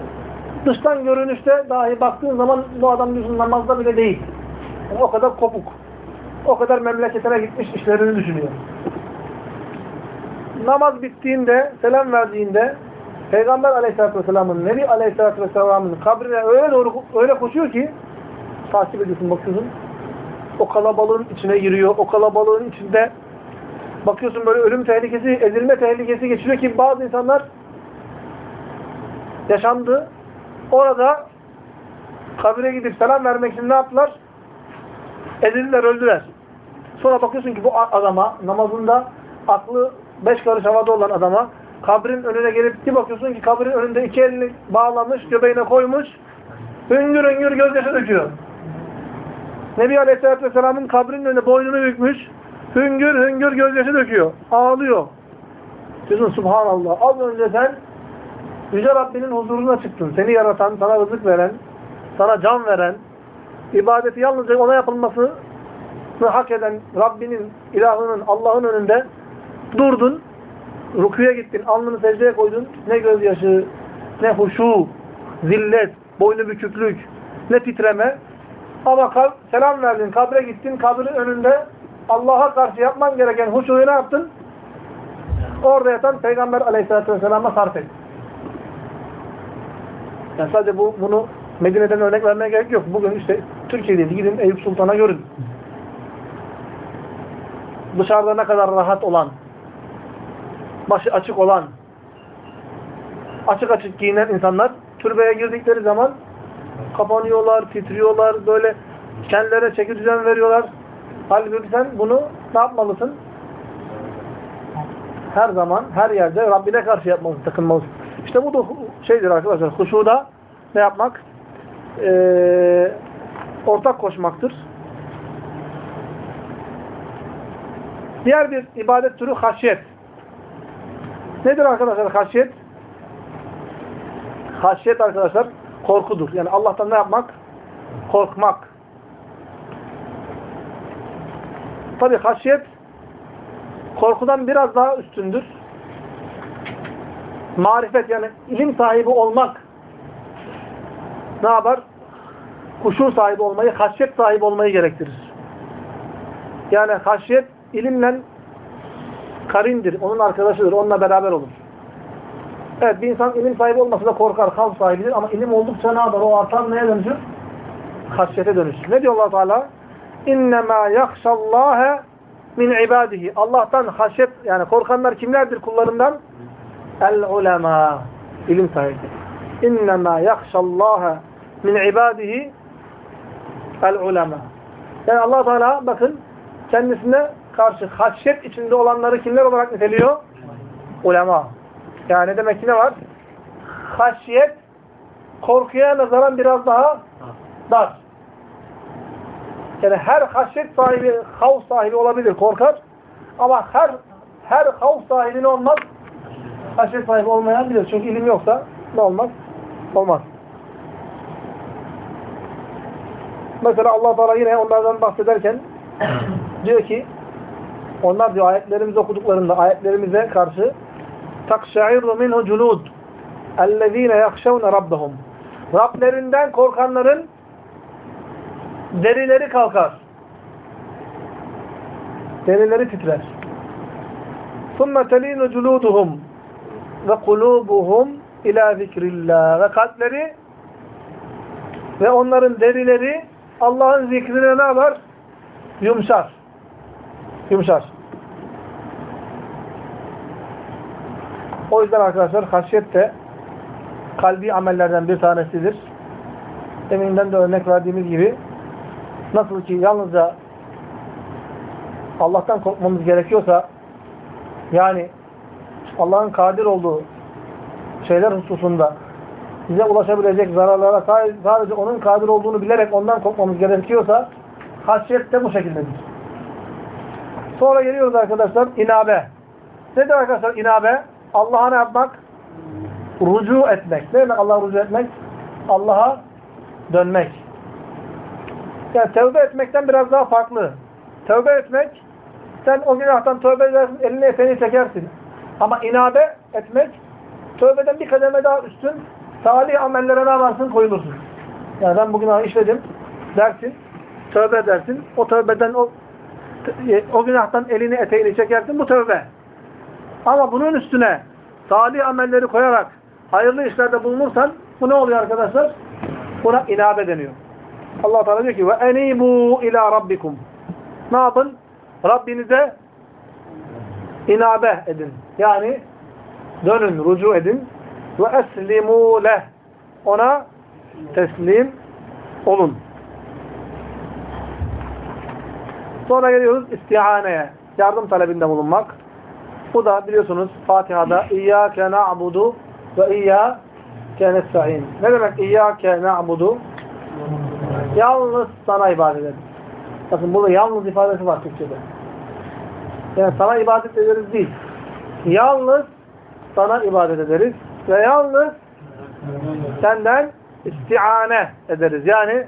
dıştan görünüşte dahi baktığın zaman bu adam diyorsun namazda bile değil. Yani o kadar kopuk. O kadar memleketine gitmiş işlerini düşünüyor. Namaz bittiğinde, selam verdiğinde Peygamber aleyhissalatü vesselamın, Nebi aleyhissalatü vesselamın kabrine öyle doğru öyle koşuyor ki takip ediyorsun, bakıyorsun. O kalabalığın içine giriyor. O kalabalığın içinde bakıyorsun böyle ölüm tehlikesi, ezilme tehlikesi geçiriyor ki bazı insanlar yaşandı. Orada kabire gidip selam vermek için ne yaptılar? Ezildiler, öldüler. Sonra bakıyorsun ki bu adama namazında aklı beş karış havada olan adama kabrin önüne gelip bir bakıyorsun ki kabrin önünde iki elini bağlamış, göbeğine koymuş, hüngür hüngür gözyaşı döküyor. Nebi Aleyhisselatü Vesselam'ın kabrinin önüne boynunu bükmüş, hüngür hüngür gözyaşı döküyor, ağlıyor. Diyorsun Subhanallah, az önce sen Yüce Rabbinin huzuruna çıktın. Seni yaratan, sana rızık veren, sana can veren, ibadeti yalnızca ona yapılmasını hak eden Rabbinin, ilahının, Allah'ın önünde durdun, rukuya gittin, alnını secdeye koydun, ne gözyaşı, ne huşu, zillet, boynu büküklük, ne titreme. Ama selam verdin, kabre gittin, kabrin önünde Allah'a karşı yapman gereken huşuyu ne yaptın? Orada yatan Peygamber aleyhissalatü vesselam'a sarf et. Yani sadece bu, bunu Medine'den örnek vermeye gerek yok. Bugün işte Türkiye'deyiz. Gidin Eyüp Sultan'a görün. Dışarıda ne kadar rahat olan, başı açık olan, açık açık giyinen insanlar türbeye girdikleri zaman kapanıyorlar, titriyorlar, böyle kendilerine çeki düzen veriyorlar. Halbuki sen bunu ne yapmalısın? Her zaman, her yerde Rabbine karşı yapmalısın, takınmalısın. İşte bu da şeydir arkadaşlar, huşuda ne yapmak? Ee, ortak koşmaktır. Diğer bir ibadet türü haşyet. Nedir arkadaşlar haşyet? Haşyet arkadaşlar korkudur. Yani Allah'tan ne yapmak? Korkmak. Tabi haşyet korkudan biraz daha üstündür. Marifet yani ilim sahibi olmak ne yapar? Kuşu sahibi olmayı, haşyet sahibi olmayı gerektirir. Yani haşyet ilimle karindir, onun arkadaşıdır, onunla beraber olur. Evet bir insan ilim sahibi olmasa da korkar, kalp sahibidir ama ilim oldukça ne yapar? O artan neye dönüşür? Haşyete dönüşür. Ne diyor allah Teala? اِنَّمَا يَخْشَ اللّٰهَ min ibadihi. Allah'tan haşyet yani korkanlar kimlerdir kullarından? El ulema. İlim sahibi. İnnemâ yakşallâhe min ibadihi el ulema. Yani allah Teala bakın kendisine karşı haşyet içinde olanları kimler olarak niteliyor? Ulema. Yani demek ki ne var? Haşyet korkuya nazaran biraz daha dar. Yani her haşyet sahibi, havf sahibi olabilir, korkar. Ama her her havf sahibi ne olmaz? Haşyet sahibi olmayan bilir. Çünkü ilim yoksa ne olmaz? Olmaz. Mesela Allah Teala yine onlardan bahsederken diyor ki onlar diyor ayetlerimizi okuduklarında ayetlerimize karşı takşairu minhu culud ellezine yakşevne rabbahum Rablerinden korkanların derileri kalkar. Derileri titrer. ثُمَّ تَلِينُ جُلُودُهُمْ وَقُلُوبُهُمْ ila zikrillah ve kalpleri ve onların derileri Allah'ın zikrine ne yapar? Yumuşar. Yumuşar. O yüzden arkadaşlar haşyet de kalbi amellerden bir tanesidir. Deminden de örnek verdiğimiz gibi nasıl ki yalnızca Allah'tan korkmamız gerekiyorsa yani Allah'ın kadir olduğu şeyler hususunda bize ulaşabilecek zararlara sadece onun kadir olduğunu bilerek ondan korkmamız gerekiyorsa haşyet de bu şekildedir. Sonra geliyoruz arkadaşlar inabe. Nedir arkadaşlar inabe? Allah'a ne yapmak? Rucu etmek. Ne demek Allah'a rucu etmek? Allah'a dönmek. Yani tövbe etmekten biraz daha farklı. Tövbe etmek, sen o günahtan tövbe edersin, elini eteğini çekersin. Ama inabe etmek tövbeden bir kademe daha üstün salih amellere ne yaparsın? Koyulursun. Yani ben bugün ha işledim dersin. Tövbe edersin. O tövbeden o o günahtan elini eteğini çekersin. Bu tövbe. Ama bunun üstüne salih amelleri koyarak hayırlı işlerde bulunursan bu ne oluyor arkadaşlar? Buna inabe deniyor. Allah Teala diyor ki ve enibu ila rabbikum. Ne yapın? Rabbinize inabe edin. Yani dönün, rucu edin ve eslimu leh. Ona teslim olun. Sonra geliyoruz istihaneye. Yardım talebinde bulunmak. Bu da biliyorsunuz Fatiha'da İyyâke na'budu ve İyyâke nesta'in. Ne demek İyyâke na'budu? Yalnız sana ibadet ederiz. Bakın burada yalnız ifadesi var Türkçe'de. Yani sana ibadet ederiz değil. Yalnız sana ibadet ederiz ve yalnız senden istiane ederiz. Yani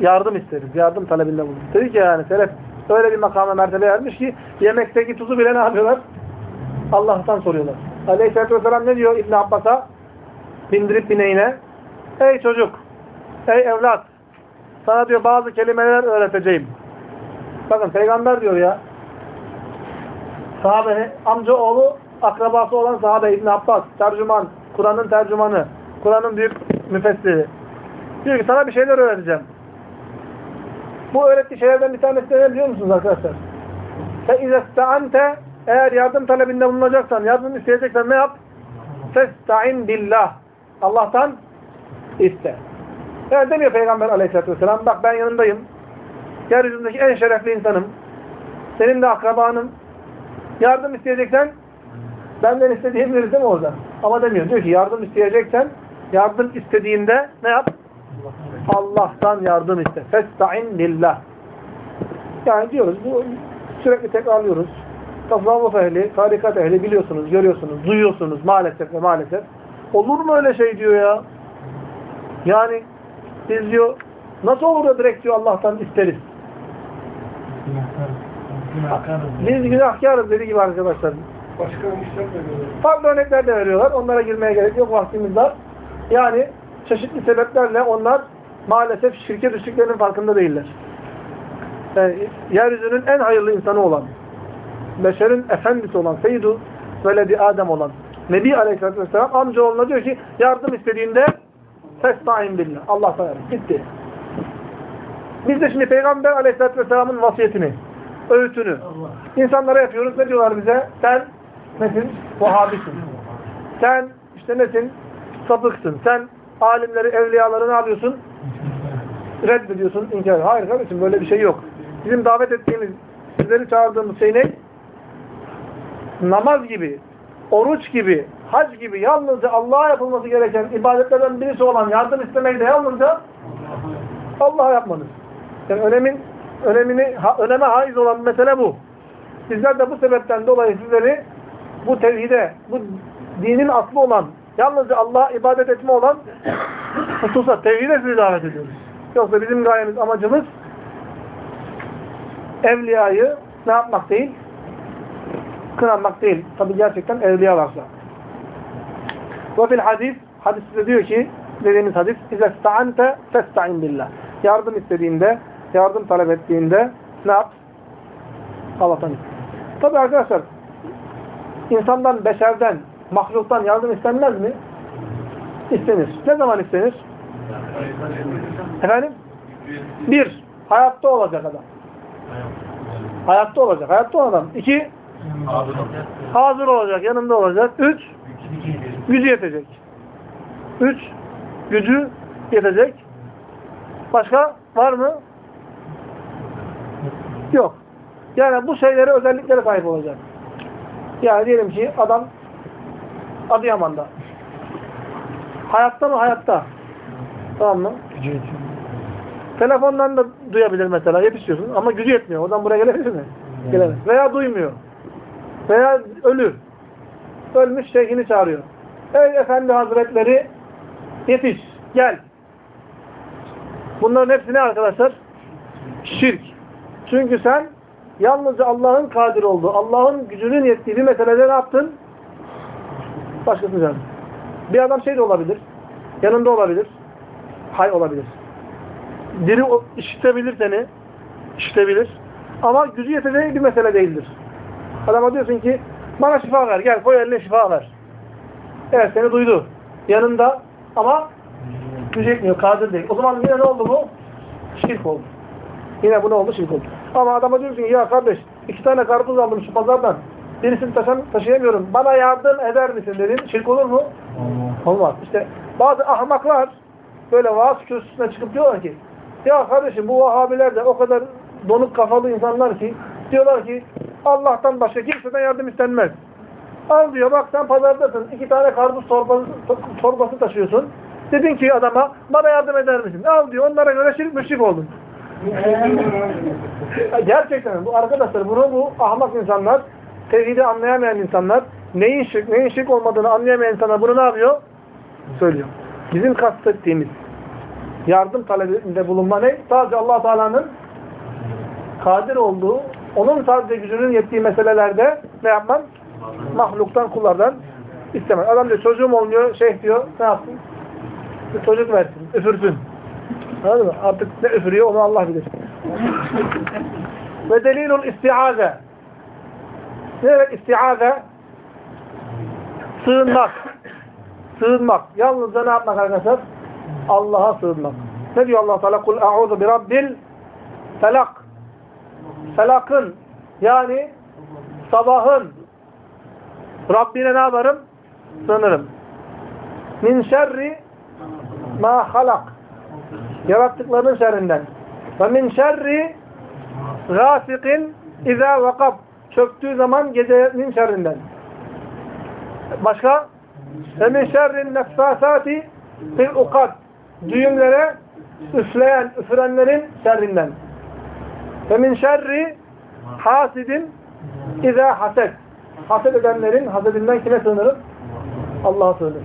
yardım isteriz. Yardım talebinde bulunuruz. Dedi ki yani Selef öyle bir makama mertebe ermiş ki yemekteki tuzu bile ne yapıyorlar? Allah'tan soruyorlar. Aleyhisselatü Vesselam ne diyor İbn Abbas'a? Bindirip bineğine. Ey çocuk, ey evlat, sana diyor bazı kelimeler öğreteceğim. Bakın peygamber diyor ya. Sahabe, amca oğlu akrabası olan sahabe İbn Abbas, tercüman, Kur'an'ın tercümanı, Kur'an'ın büyük müfessiri. Diyor ki sana bir şeyler öğreteceğim. Bu öğrettiği şeylerden bir tanesi ne biliyor musunuz arkadaşlar? فَاِذَا اسْتَعَنْتَ Eğer yardım talebinde bulunacaksan, yardım isteyeceksen ne yap? فَاسْتَعِنْ billah. Allah'tan iste. Yani demiyor Peygamber aleyhissalatü vesselam, bak ben yanındayım. Yeryüzündeki en şerefli insanım. Senin de akrabanım. Yardım isteyeceksen benden istediğim verirse mi olacak? Ama demiyor. Diyor ki yardım isteyeceksen yardım istediğinde ne yap? Allah'tan yardım iste. Festa'in billah. Yani diyoruz, bu sürekli tekrarlıyoruz. Tasavvuf ehli, tarikat ehli biliyorsunuz, görüyorsunuz, duyuyorsunuz maalesef ve maalesef. Olur mu öyle şey diyor ya? Yani biz diyor, nasıl olur da direkt diyor Allah'tan isteriz? Biz günahkarız dediği gibi arkadaşlar. Başka görüyoruz. Farklı örnekler de veriyorlar. Onlara girmeye gerek yok vaktimiz var. Yani çeşitli sebeplerle onlar maalesef şirke düştüklerinin farkında değiller. Yani yeryüzünün en hayırlı insanı olan, beşerin efendisi olan, Seyyidu veledi Adem olan Nebi Aleyhisselatü Vesselam amcaoğluna diyor ki yardım istediğinde Festa'in billah. Allah sana. Bitti. Biz de şimdi Peygamber Aleyhisselatü Vesselam'ın vasiyetini, öğütünü insanlara yapıyoruz. Ne diyorlar bize? Sen nesin? Vahabisin. Sen işte nesin? Sapıksın. Sen alimleri, evliyaları ne yapıyorsun? Reddediyorsun, inkar. Hayır kardeşim böyle bir şey yok. Bizim davet ettiğimiz, sizleri çağırdığımız şey ne? Namaz gibi, oruç gibi, hac gibi yalnızca Allah'a yapılması gereken ibadetlerden birisi olan yardım istemek de yalnızca Allah'a yapmanız. Yani önemin, önemini, ha, öneme haiz olan mesele bu. Bizler de bu sebepten dolayı sizleri bu tevhide, bu dinin aslı olan, yalnızca Allah'a ibadet etme olan [clears throat] hususa, tevhide sizi davet ediyoruz. Yoksa bizim gayemiz, amacımız evliyayı ne yapmak değil? Kınanmak değil. Tabi gerçekten evliya varsa. Ve fil hadis, hadis size diyor ki, dediğimiz hadis, اِذَا اسْتَعَنْتَ فَاسْتَعِنْ billah. Yardım istediğinde, yardım talep ettiğinde ne yap? Allah'tan iste. Tabi arkadaşlar, insandan, beşerden, mahluktan yardım istenmez mi? İstenir. Ne zaman istenir? Efendim? Bir, hayatta olacak adam. Hayatta olacak. Hayatta olan adam. İki, hazır olacak, yanında olacak. Üç, gücü yetecek. Üç, gücü yetecek. Başka var mı? Yok. Yani bu şeylere özelliklere sahip olacak. Yani diyelim ki adam Adıyaman'da. Hayatta mı? Hayatta. Tamam mı? Telefondan da duyabilir mesela. Yetişiyorsun ama gücü yetmiyor. Oradan buraya gelebilir mi? Gelemez. Veya duymuyor. Veya ölü. Ölmüş şeyhini çağırıyor. Ey efendi hazretleri yetiş. Gel. Bunların hepsi ne arkadaşlar? Şirk. Çünkü sen yalnızca Allah'ın kadir olduğu, Allah'ın gücünün yettiği bir meselede ne yaptın? Başkasının canı. Bir adam şey de olabilir. Yanında olabilir. Hay olabilir. Diri o- işitebilir seni. işitebilir. Ama gücü yeteceği bir mesele değildir. Adama diyorsun ki bana şifa ver. Gel koy eline şifa ver. Evet seni duydu. Yanında ama gücü yetmiyor. Kadir değil. O zaman yine ne oldu bu? Şirk oldu. Yine bu ne oldu? Şirk oldu. Ama adama diyorsun ki ya kardeş iki tane karpuz aldım şu pazardan. Birisini taşan, taşıyamıyorum. Bana yardım eder misin dedin. Şirk olur mu? Olmaz. İşte bazı ahmaklar böyle vaaz kürsüsüne çıkıp diyorlar ki ya kardeşim bu Vahabiler de o kadar donuk kafalı insanlar ki diyorlar ki Allah'tan başka kimseden yardım istenmez. Al diyor bak sen pazardasın. iki tane karpuz torbası, torbası taşıyorsun. Dedin ki adama bana yardım eder misin? Al diyor onlara göre şirk müşrik oldun. [laughs] Gerçekten bu arkadaşlar bunu bu ahmak insanlar, tevhidi anlayamayan insanlar, neyin şirk, neyin şirk olmadığını anlayamayan insanlar bunu ne yapıyor? Söylüyor. Bizim kastettiğimiz yardım talebinde bulunma ne? Sadece allah Teala'nın kadir olduğu, onun sadece gücünün yettiği meselelerde ne yapman? Mahluktan, kullardan istemez. Adam diyor çocuğum olmuyor, şeyh diyor, ne yapsın? Bir çocuk versin, üfürsün. Anladın mı? Artık ne üfürüyor onu Allah bilir. Ve delilul istiaze. Ne demek istiaze? Sığınmak. Sığınmak. Yalnızca ne yapmak arkadaşlar? Allah'a sığınmak. Ne diyor Allah Teala? Kul a'udhu bi rabbil felak. Felakın yani sabahın Rabbine ne yaparım? Sığınırım. Min şerri ma halak. Yarattıklarının şerrinden. Ve min şerri gâsikin izâ vakab. Çöktüğü zaman gecenin şerrinden. Başka? Ve min şerrin neffâsâti fil ukad. Düğümlere üfleyen, üfürenlerin şerrinden. Ve min şerri hasidin izâ haset. Haset edenlerin hasedinden kime sığınırım? Allah'a sığınırım.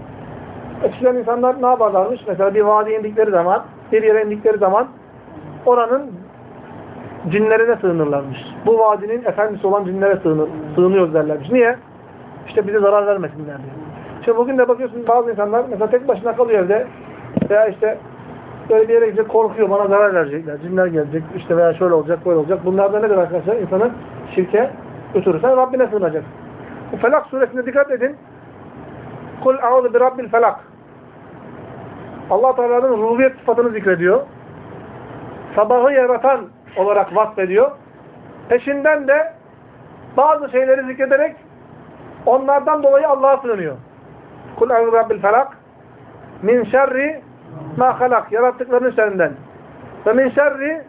Eskiden insanlar ne yaparlarmış? Mesela bir vadiye indikleri zaman, bir yere indikleri zaman oranın cinlerine sığınırlarmış. Bu vadinin efendisi olan cinlere sığınır, sığınıyoruz derlermiş. Niye? İşte bize zarar vermesinler diye. Şimdi bugün de bakıyorsun bazı insanlar mesela tek başına kalıyor evde veya işte böyle bir yere gidecek korkuyor bana zarar verecekler. Cinler gelecek işte veya şöyle olacak böyle olacak. Bunlar da nedir arkadaşlar? İnsanı şirke götürürsen Rabbine sığınacak. Bu Felak suresine dikkat edin. Kul a'udhu bi rabbil felak. Allah Teala'nın rububiyet sıfatını zikrediyor. Sabahı yaratan olarak vasfediyor. Peşinden de bazı şeyleri zikrederek onlardan dolayı Allah'a sığınıyor. Kul bi rabbil felak min şerri ma halak yarattıklarının şerrinden ve min şerri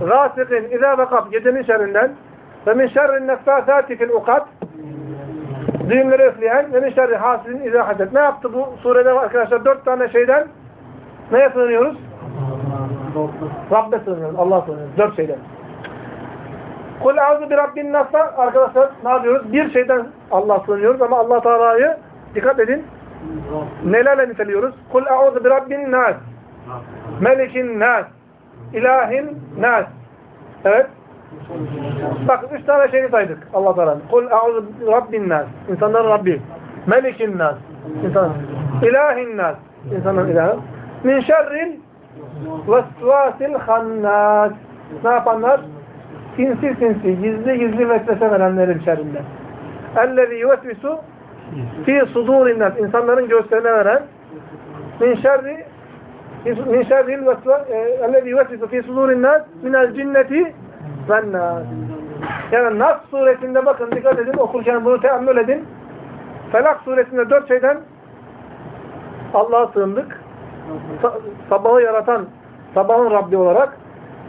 gâsikin izâ vakab gecenin şerrinden ve min şerri neffâsâti fil ukad düğümleri üfleyen ve min şerri hasidin izâ haset. Ne yaptı bu surede arkadaşlar? Dört tane şeyden neye sığınıyoruz? Rabbe sığınıyoruz. Allah'a sığınıyoruz. Dört şeyden. Kul a'udhu bi rabbin nas'a arkadaşlar ne yapıyoruz? Bir şeyden Allah sığınıyoruz ama Allah Teala'yı dikkat edin. Nelerle niteliyoruz? Kul a'udhu bi rabbin nas. Melikin nas. İlahin nas. Evet. Bak üç tane şeyi saydık Allah Teala. Kul a'udhu bi rabbin nas. İnsanların Rabbi. Melikin nas. İnsan. İlahin nas. İnsanların ilahı. Min şerril vesvasil hannas. Ne yapanlar? Sinsi sinsi, gizli gizli vesvese verenlerin şerrinden. Ellezî yuvesvisu fi sudurin nas. İnsanların göğüslerine veren min şerri min şerril vesva ellezî yuvesvisu fi sudurin nas minel cinneti ven nas. Yani Nas suresinde bakın dikkat edin okurken bunu teammül edin. Felak suresinde dört şeyden Allah'a sığındık. Sa sabahı yaratan, sabahın Rabbi olarak.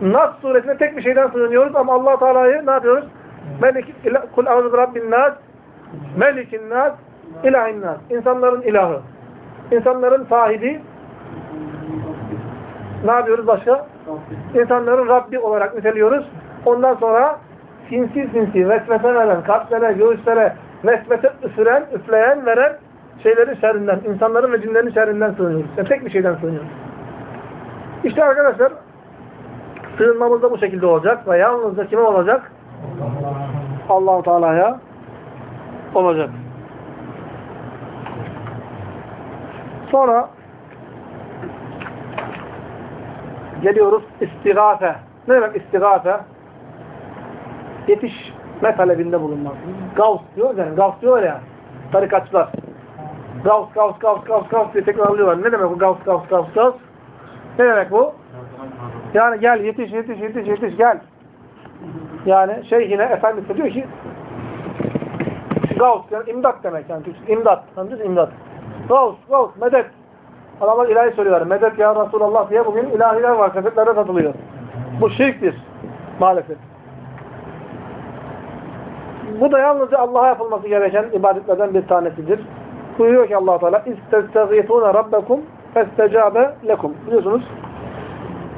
Nas suresinde tek bir şeyden sığınıyoruz ama allah Teala'yı ne yapıyoruz? Melik, kul a'udhu rabbin nas, melikin nas, ilahin nas. İnsanların ilahı. İnsanların sahibi. Ne yapıyoruz başka? İnsanların Rabbi olarak niteliyoruz. Ondan sonra sinsi sinsi, vesvese veren, kalplere, göğüslere, vesvese üfüren, üfleyen, veren şeylerin şerrinden, insanların ve cinlerin şerrinden sığınıyoruz. Yani tek bir şeyden sığınıyoruz. İşte arkadaşlar sığınmamız da bu şekilde olacak ve yalnızca kime olacak? allah Teala'ya olacak. Sonra geliyoruz istigate. Ne demek istigate? Yetişme talebinde bulunmak. Gavs diyoruz yani. Gavs diyorlar ya. Tarikatçılar. Gavs, Gavs, Gavs, Gavs, Gavs diye tekrarlıyorlar. Ne demek bu Gavs, Gavs, Gavs, Gavs? Ne demek bu? Yani gel yetiş, yetiş, yetiş, yetiş, gel. Yani şeyhine efendisi diyor ki Gavs yani imdat demek yani. İmdat. Anladınız imdat. Gavs, Gavs, medet. Adamlar ilahi söylüyorlar. Medet ya Resulallah diye bugün ilahiler var. Kasetlerde satılıyor. Bu şirktir. Maalesef. Bu da yalnızca Allah'a yapılması gereken ibadetlerden bir tanesidir Buyuruyor ki allah Teala اِسْتَسْتَغِيثُونَ رَبَّكُمْ فَاسْتَجَابَ lekum. Biliyorsunuz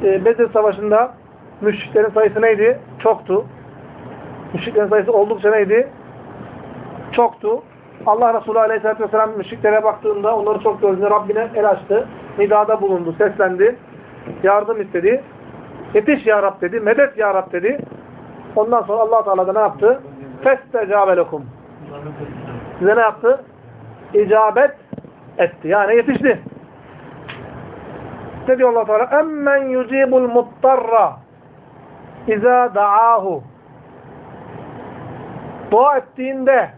e, Bedir Savaşı'nda müşriklerin sayısı neydi? Çoktu. Müşriklerin sayısı oldukça neydi? Çoktu. Allah Resulü Aleyhisselatü Vesselam müşriklere baktığında onları çok gördüğünde Rabbine el açtı. Nidada bulundu, seslendi. Yardım istedi. Yetiş ya Rab dedi. Medet ya Rab dedi. Ondan sonra allah Teala da ne yaptı? فَاسْتَجَابَ لَكُمْ Size ne yaptı? icabet etti. Yani yetişti. Ne diyor Allah Teala? Emmen yucibul muttarra iza da'ahu Dua ettiğinde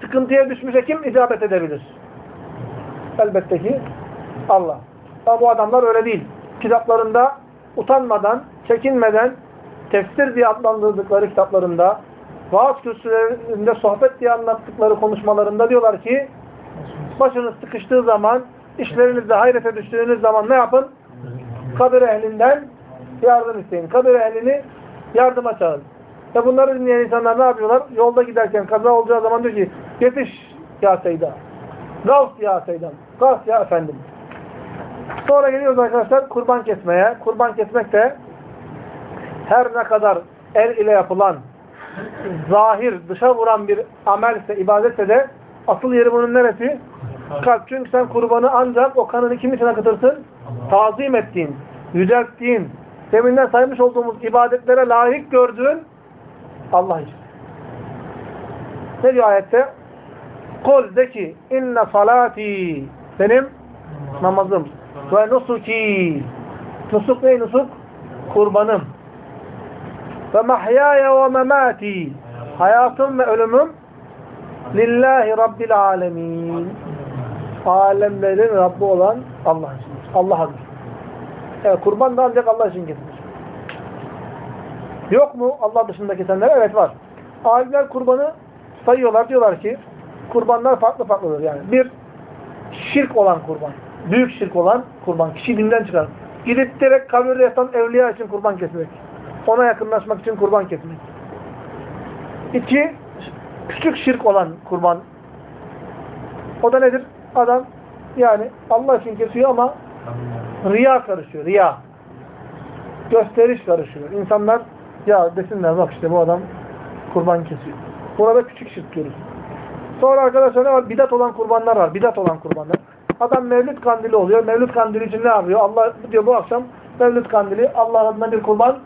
sıkıntıya düşmüşe kim icabet edebilir? Elbette ki Allah. Ama bu adamlar öyle değil. Kitaplarında utanmadan, çekinmeden tefsir diye adlandırdıkları kitaplarında vaaz kürsülerinde sohbet diye anlattıkları konuşmalarında diyorlar ki başınız sıkıştığı zaman işlerinizde hayrete düştüğünüz zaman ne yapın? Kabir ehlinden yardım isteyin. Kabir ehlini yardıma çağırın. Ve bunları dinleyen insanlar ne yapıyorlar? Yolda giderken kaza olacağı zaman diyor ki yetiş ya Seyda. Gavs ya Seydan. Gavs ya efendim. Sonra geliyoruz arkadaşlar kurban kesmeye. Kurban kesmek de her ne kadar el ile yapılan zahir, dışa vuran bir amelse, ibadetse de asıl yeri bunun neresi? Kalp. Çünkü sen kurbanı ancak o kanını kim için akıtırsın? Tazim ettiğin, yücelttiğin, deminden saymış olduğumuz ibadetlere layık gördüğün Allah için. Ne diyor ayette? Kul de ki inne salati benim namazım ve nusuki nusuk ne nusuk? Kurbanım ve mahyaya ve memati hayatım ve ölümüm lillahi rabbil alemin alemlerin Rabbi olan Allah için. Allah'adır. Evet, kurban da ancak Allah için kesilir. Yok mu Allah dışında kesenler? Evet var. Alimler kurbanı sayıyorlar. Diyorlar ki kurbanlar farklı farklıdır. Yani bir şirk olan kurban. Büyük şirk olan kurban. Kişi dinden çıkar. Gidip direkt kabirde yatan evliya için kurban kesmek. Ona yakınlaşmak için kurban kesmek. İki, küçük şirk olan kurban. O da nedir? Adam yani Allah için kesiyor ama riya karışıyor. Riya. Gösteriş karışıyor. İnsanlar ya desinler bak işte bu adam kurban kesiyor. Burada küçük şirk diyoruz. Sonra arkadaşlar ne var? Bidat olan kurbanlar var. Bidat olan kurbanlar. Adam Mevlüt kandili oluyor. Mevlüt kandili için ne yapıyor? Allah diyor bu akşam Mevlüt kandili Allah adına bir kurban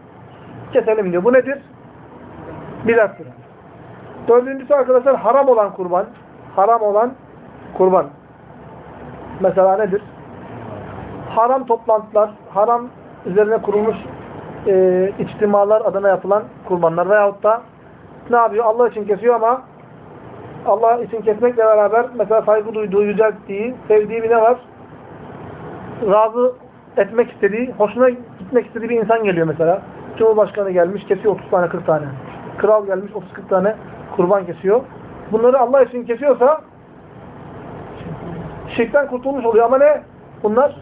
keselim diyor. Bu nedir? Bidattır. Dördüncüsü arkadaşlar haram olan kurban. Haram olan kurban. Mesela nedir? Haram toplantılar, haram üzerine kurulmuş e, içtimalar adına yapılan kurbanlar veyahut da ne yapıyor? Allah için kesiyor ama Allah için kesmekle beraber mesela saygı duyduğu, yücelttiği, sevdiği bir ne var? Razı etmek istediği, hoşuna gitmek istediği bir insan geliyor mesela. Cumhurbaşkanı gelmiş, kesiyor 30 tane, 40 tane. Kral gelmiş, 30-40 tane kurban kesiyor. Bunları Allah için kesiyorsa şirkten kurtulmuş oluyor. Ama ne? Bunlar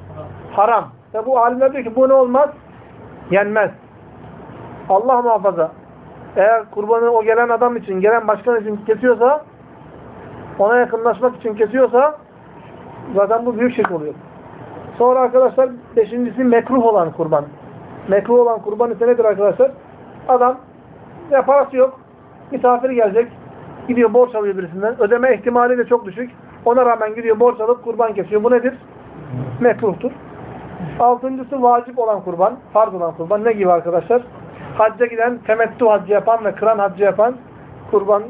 haram. Ve bu alimler diyor ki bu ne olmaz? Yenmez. Allah muhafaza. Eğer kurbanı o gelen adam için, gelen başkan için kesiyorsa, ona yakınlaşmak için kesiyorsa, zaten bu büyük şirk oluyor. Sonra arkadaşlar beşincisi mekruh olan kurban. Mekruh olan kurban ise nedir arkadaşlar? Adam ya parası yok, misafir gelecek, gidiyor borç alıyor birisinden. Ödeme ihtimali de çok düşük. Ona rağmen gidiyor borç alıp kurban kesiyor. Bu nedir? Mekruhtur. Altıncısı vacip olan kurban, farz olan kurban. Ne gibi arkadaşlar? Hacca giden, temettü haccı yapan ve kıran haccı yapan kurbanı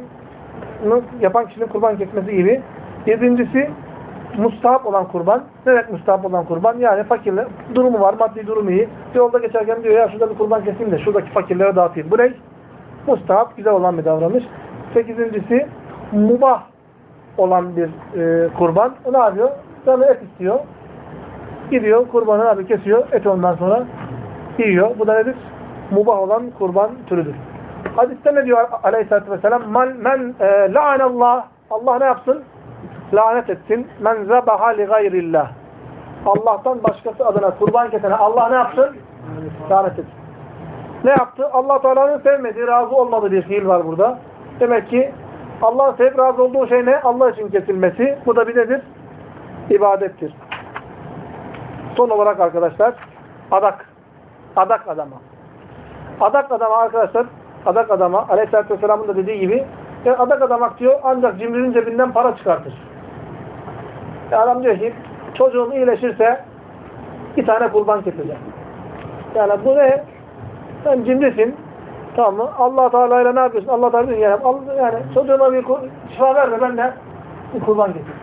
yapan kişinin kurban kesmesi gibi. Yedincisi mustahap olan kurban. Ne demek mustahap olan kurban? Yani fakirler, durumu var, maddi durumu iyi. Yolda geçerken diyor ya şurada bir kurban keseyim de şuradaki fakirlere dağıtayım. Bu ne? Mustahap, güzel olan bir davranış. Sekizincisi, mubah olan bir e, kurban. O ne yapıyor? Canı et istiyor. Gidiyor, kurbanı abi kesiyor. Et ondan sonra yiyor. Bu da nedir? Mubah olan kurban türüdür. Hadiste ne diyor aleyhissalatü vesselam? Men, men e, la'anallah. Allah ne yapsın? Lanet etsin. Men zebaha li gayrillah. Allah'tan başkası adına kurban kesene Allah ne yapsın? Lanet etsin. Ne yaptı? Allah Teala'nın sevmediği, razı olmadığı bir fiil var burada. Demek ki Allah'ın sevip razı olduğu şey ne? Allah için kesilmesi. Bu da bir nedir? İbadettir. Son olarak arkadaşlar adak. Adak adama. Adak adama arkadaşlar adak adama Aleyhisselatü Vesselam'ın da dediği gibi yani adak adamak diyor ancak cimrinin cebinden para çıkartır. Yani adam diyor ki çocuğum iyileşirse bir tane kurban keseceğim. Yani bu ne? Sen cimrisin. Tamam mı? Allah Teala ile ne yapıyorsun? Allah Teala diyor yani, yani çocuğuma bir şifa ver de ben de bir kurban getireyim.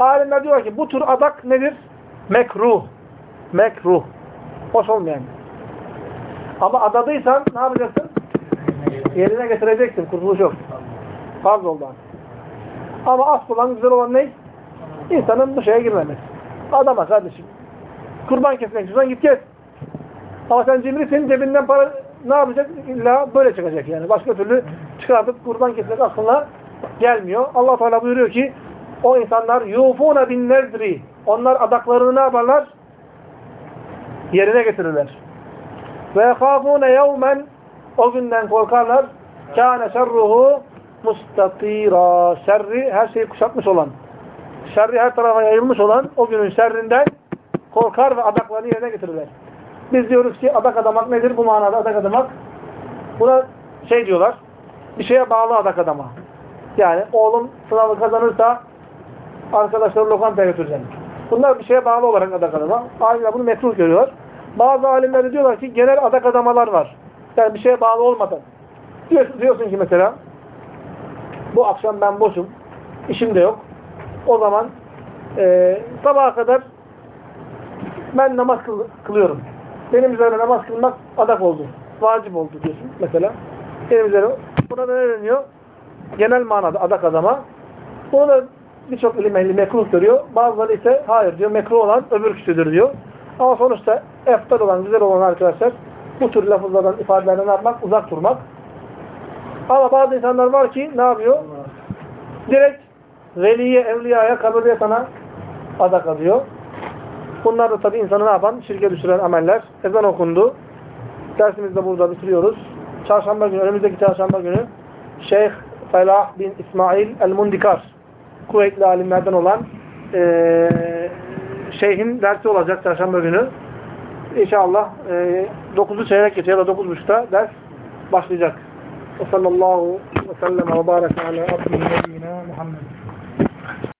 Alimler diyor ki bu tür adak nedir? Mekruh. Mekruh. Hoş olmayan. Ama adadıysan ne yapacaksın? Yerine getireceksin. Kurtuluş yok. Farz oldu. Ama asıl olan güzel olan ne? İnsanın bu şeye girmemesi. Adama kardeşim. Kurban kesmek istiyorsan git kes. Ama sen cimrisin cebinden para ne yapacak? İlla böyle çıkacak yani. Başka türlü çıkartıp kurban kesmek aklına gelmiyor. Allah Teala buyuruyor ki o insanlar yufuna bin nezri. Onlar adaklarını ne yaparlar? Yerine getirirler. Ve yekâfûne yevmen o günden korkarlar. Kâne şerruhu mustatîrâ. Şerri her şeyi kuşatmış olan. Şerri her tarafa yayılmış olan o günün şerrinden korkar ve adaklarını yerine getirirler. Biz diyoruz ki adak adamak nedir? Bu manada adak adamak. Buna şey diyorlar. Bir şeye bağlı adak adama. Yani oğlum sınavı kazanırsa arkadaşları lokantaya götüreceğim. Bunlar bir şeye bağlı olarak adak adama. Alimler bunu mekruh görüyorlar. Bazı alimler diyorlar ki genel adak adamalar var. Yani bir şeye bağlı olmadan. Diyorsun, diyorsun ki mesela bu akşam ben boşum. işim de yok. O zaman e, sabaha kadar ben namaz kıl- kılıyorum. Benim üzerine namaz kılmak adak oldu. Vacip oldu diyorsun mesela. Benim üzerine. Buna ne deniyor? Genel manada adak adama. Bunu da birçok ilim ehli mekruh görüyor. Bazıları ise hayır diyor. Mekruh olan öbür küçüdür diyor. Ama sonuçta eftal olan, güzel olan arkadaşlar bu tür lafızlardan, ifadelerden yapmak? Uzak durmak. Ama bazı insanlar var ki ne yapıyor? Direkt veliye, evliyaya, kabirde sana adak adıyor. Bunlar da tabi insanı ne yapan? Şirke düşüren ameller. Ezan okundu. Dersimizi de burada bitiriyoruz. Çarşamba günü, önümüzdeki çarşamba günü Şeyh Felah bin İsmail el-Mundikar kuvvetli alimlerden olan eee şeyhin dersi olacak çarşamba günü. İnşallah e, 9'u çeyrek geçe ya da 9.30'da ders başlayacak. Ve sallallahu ve sellem ve barek ala abdühü nebiyyina Muhammed.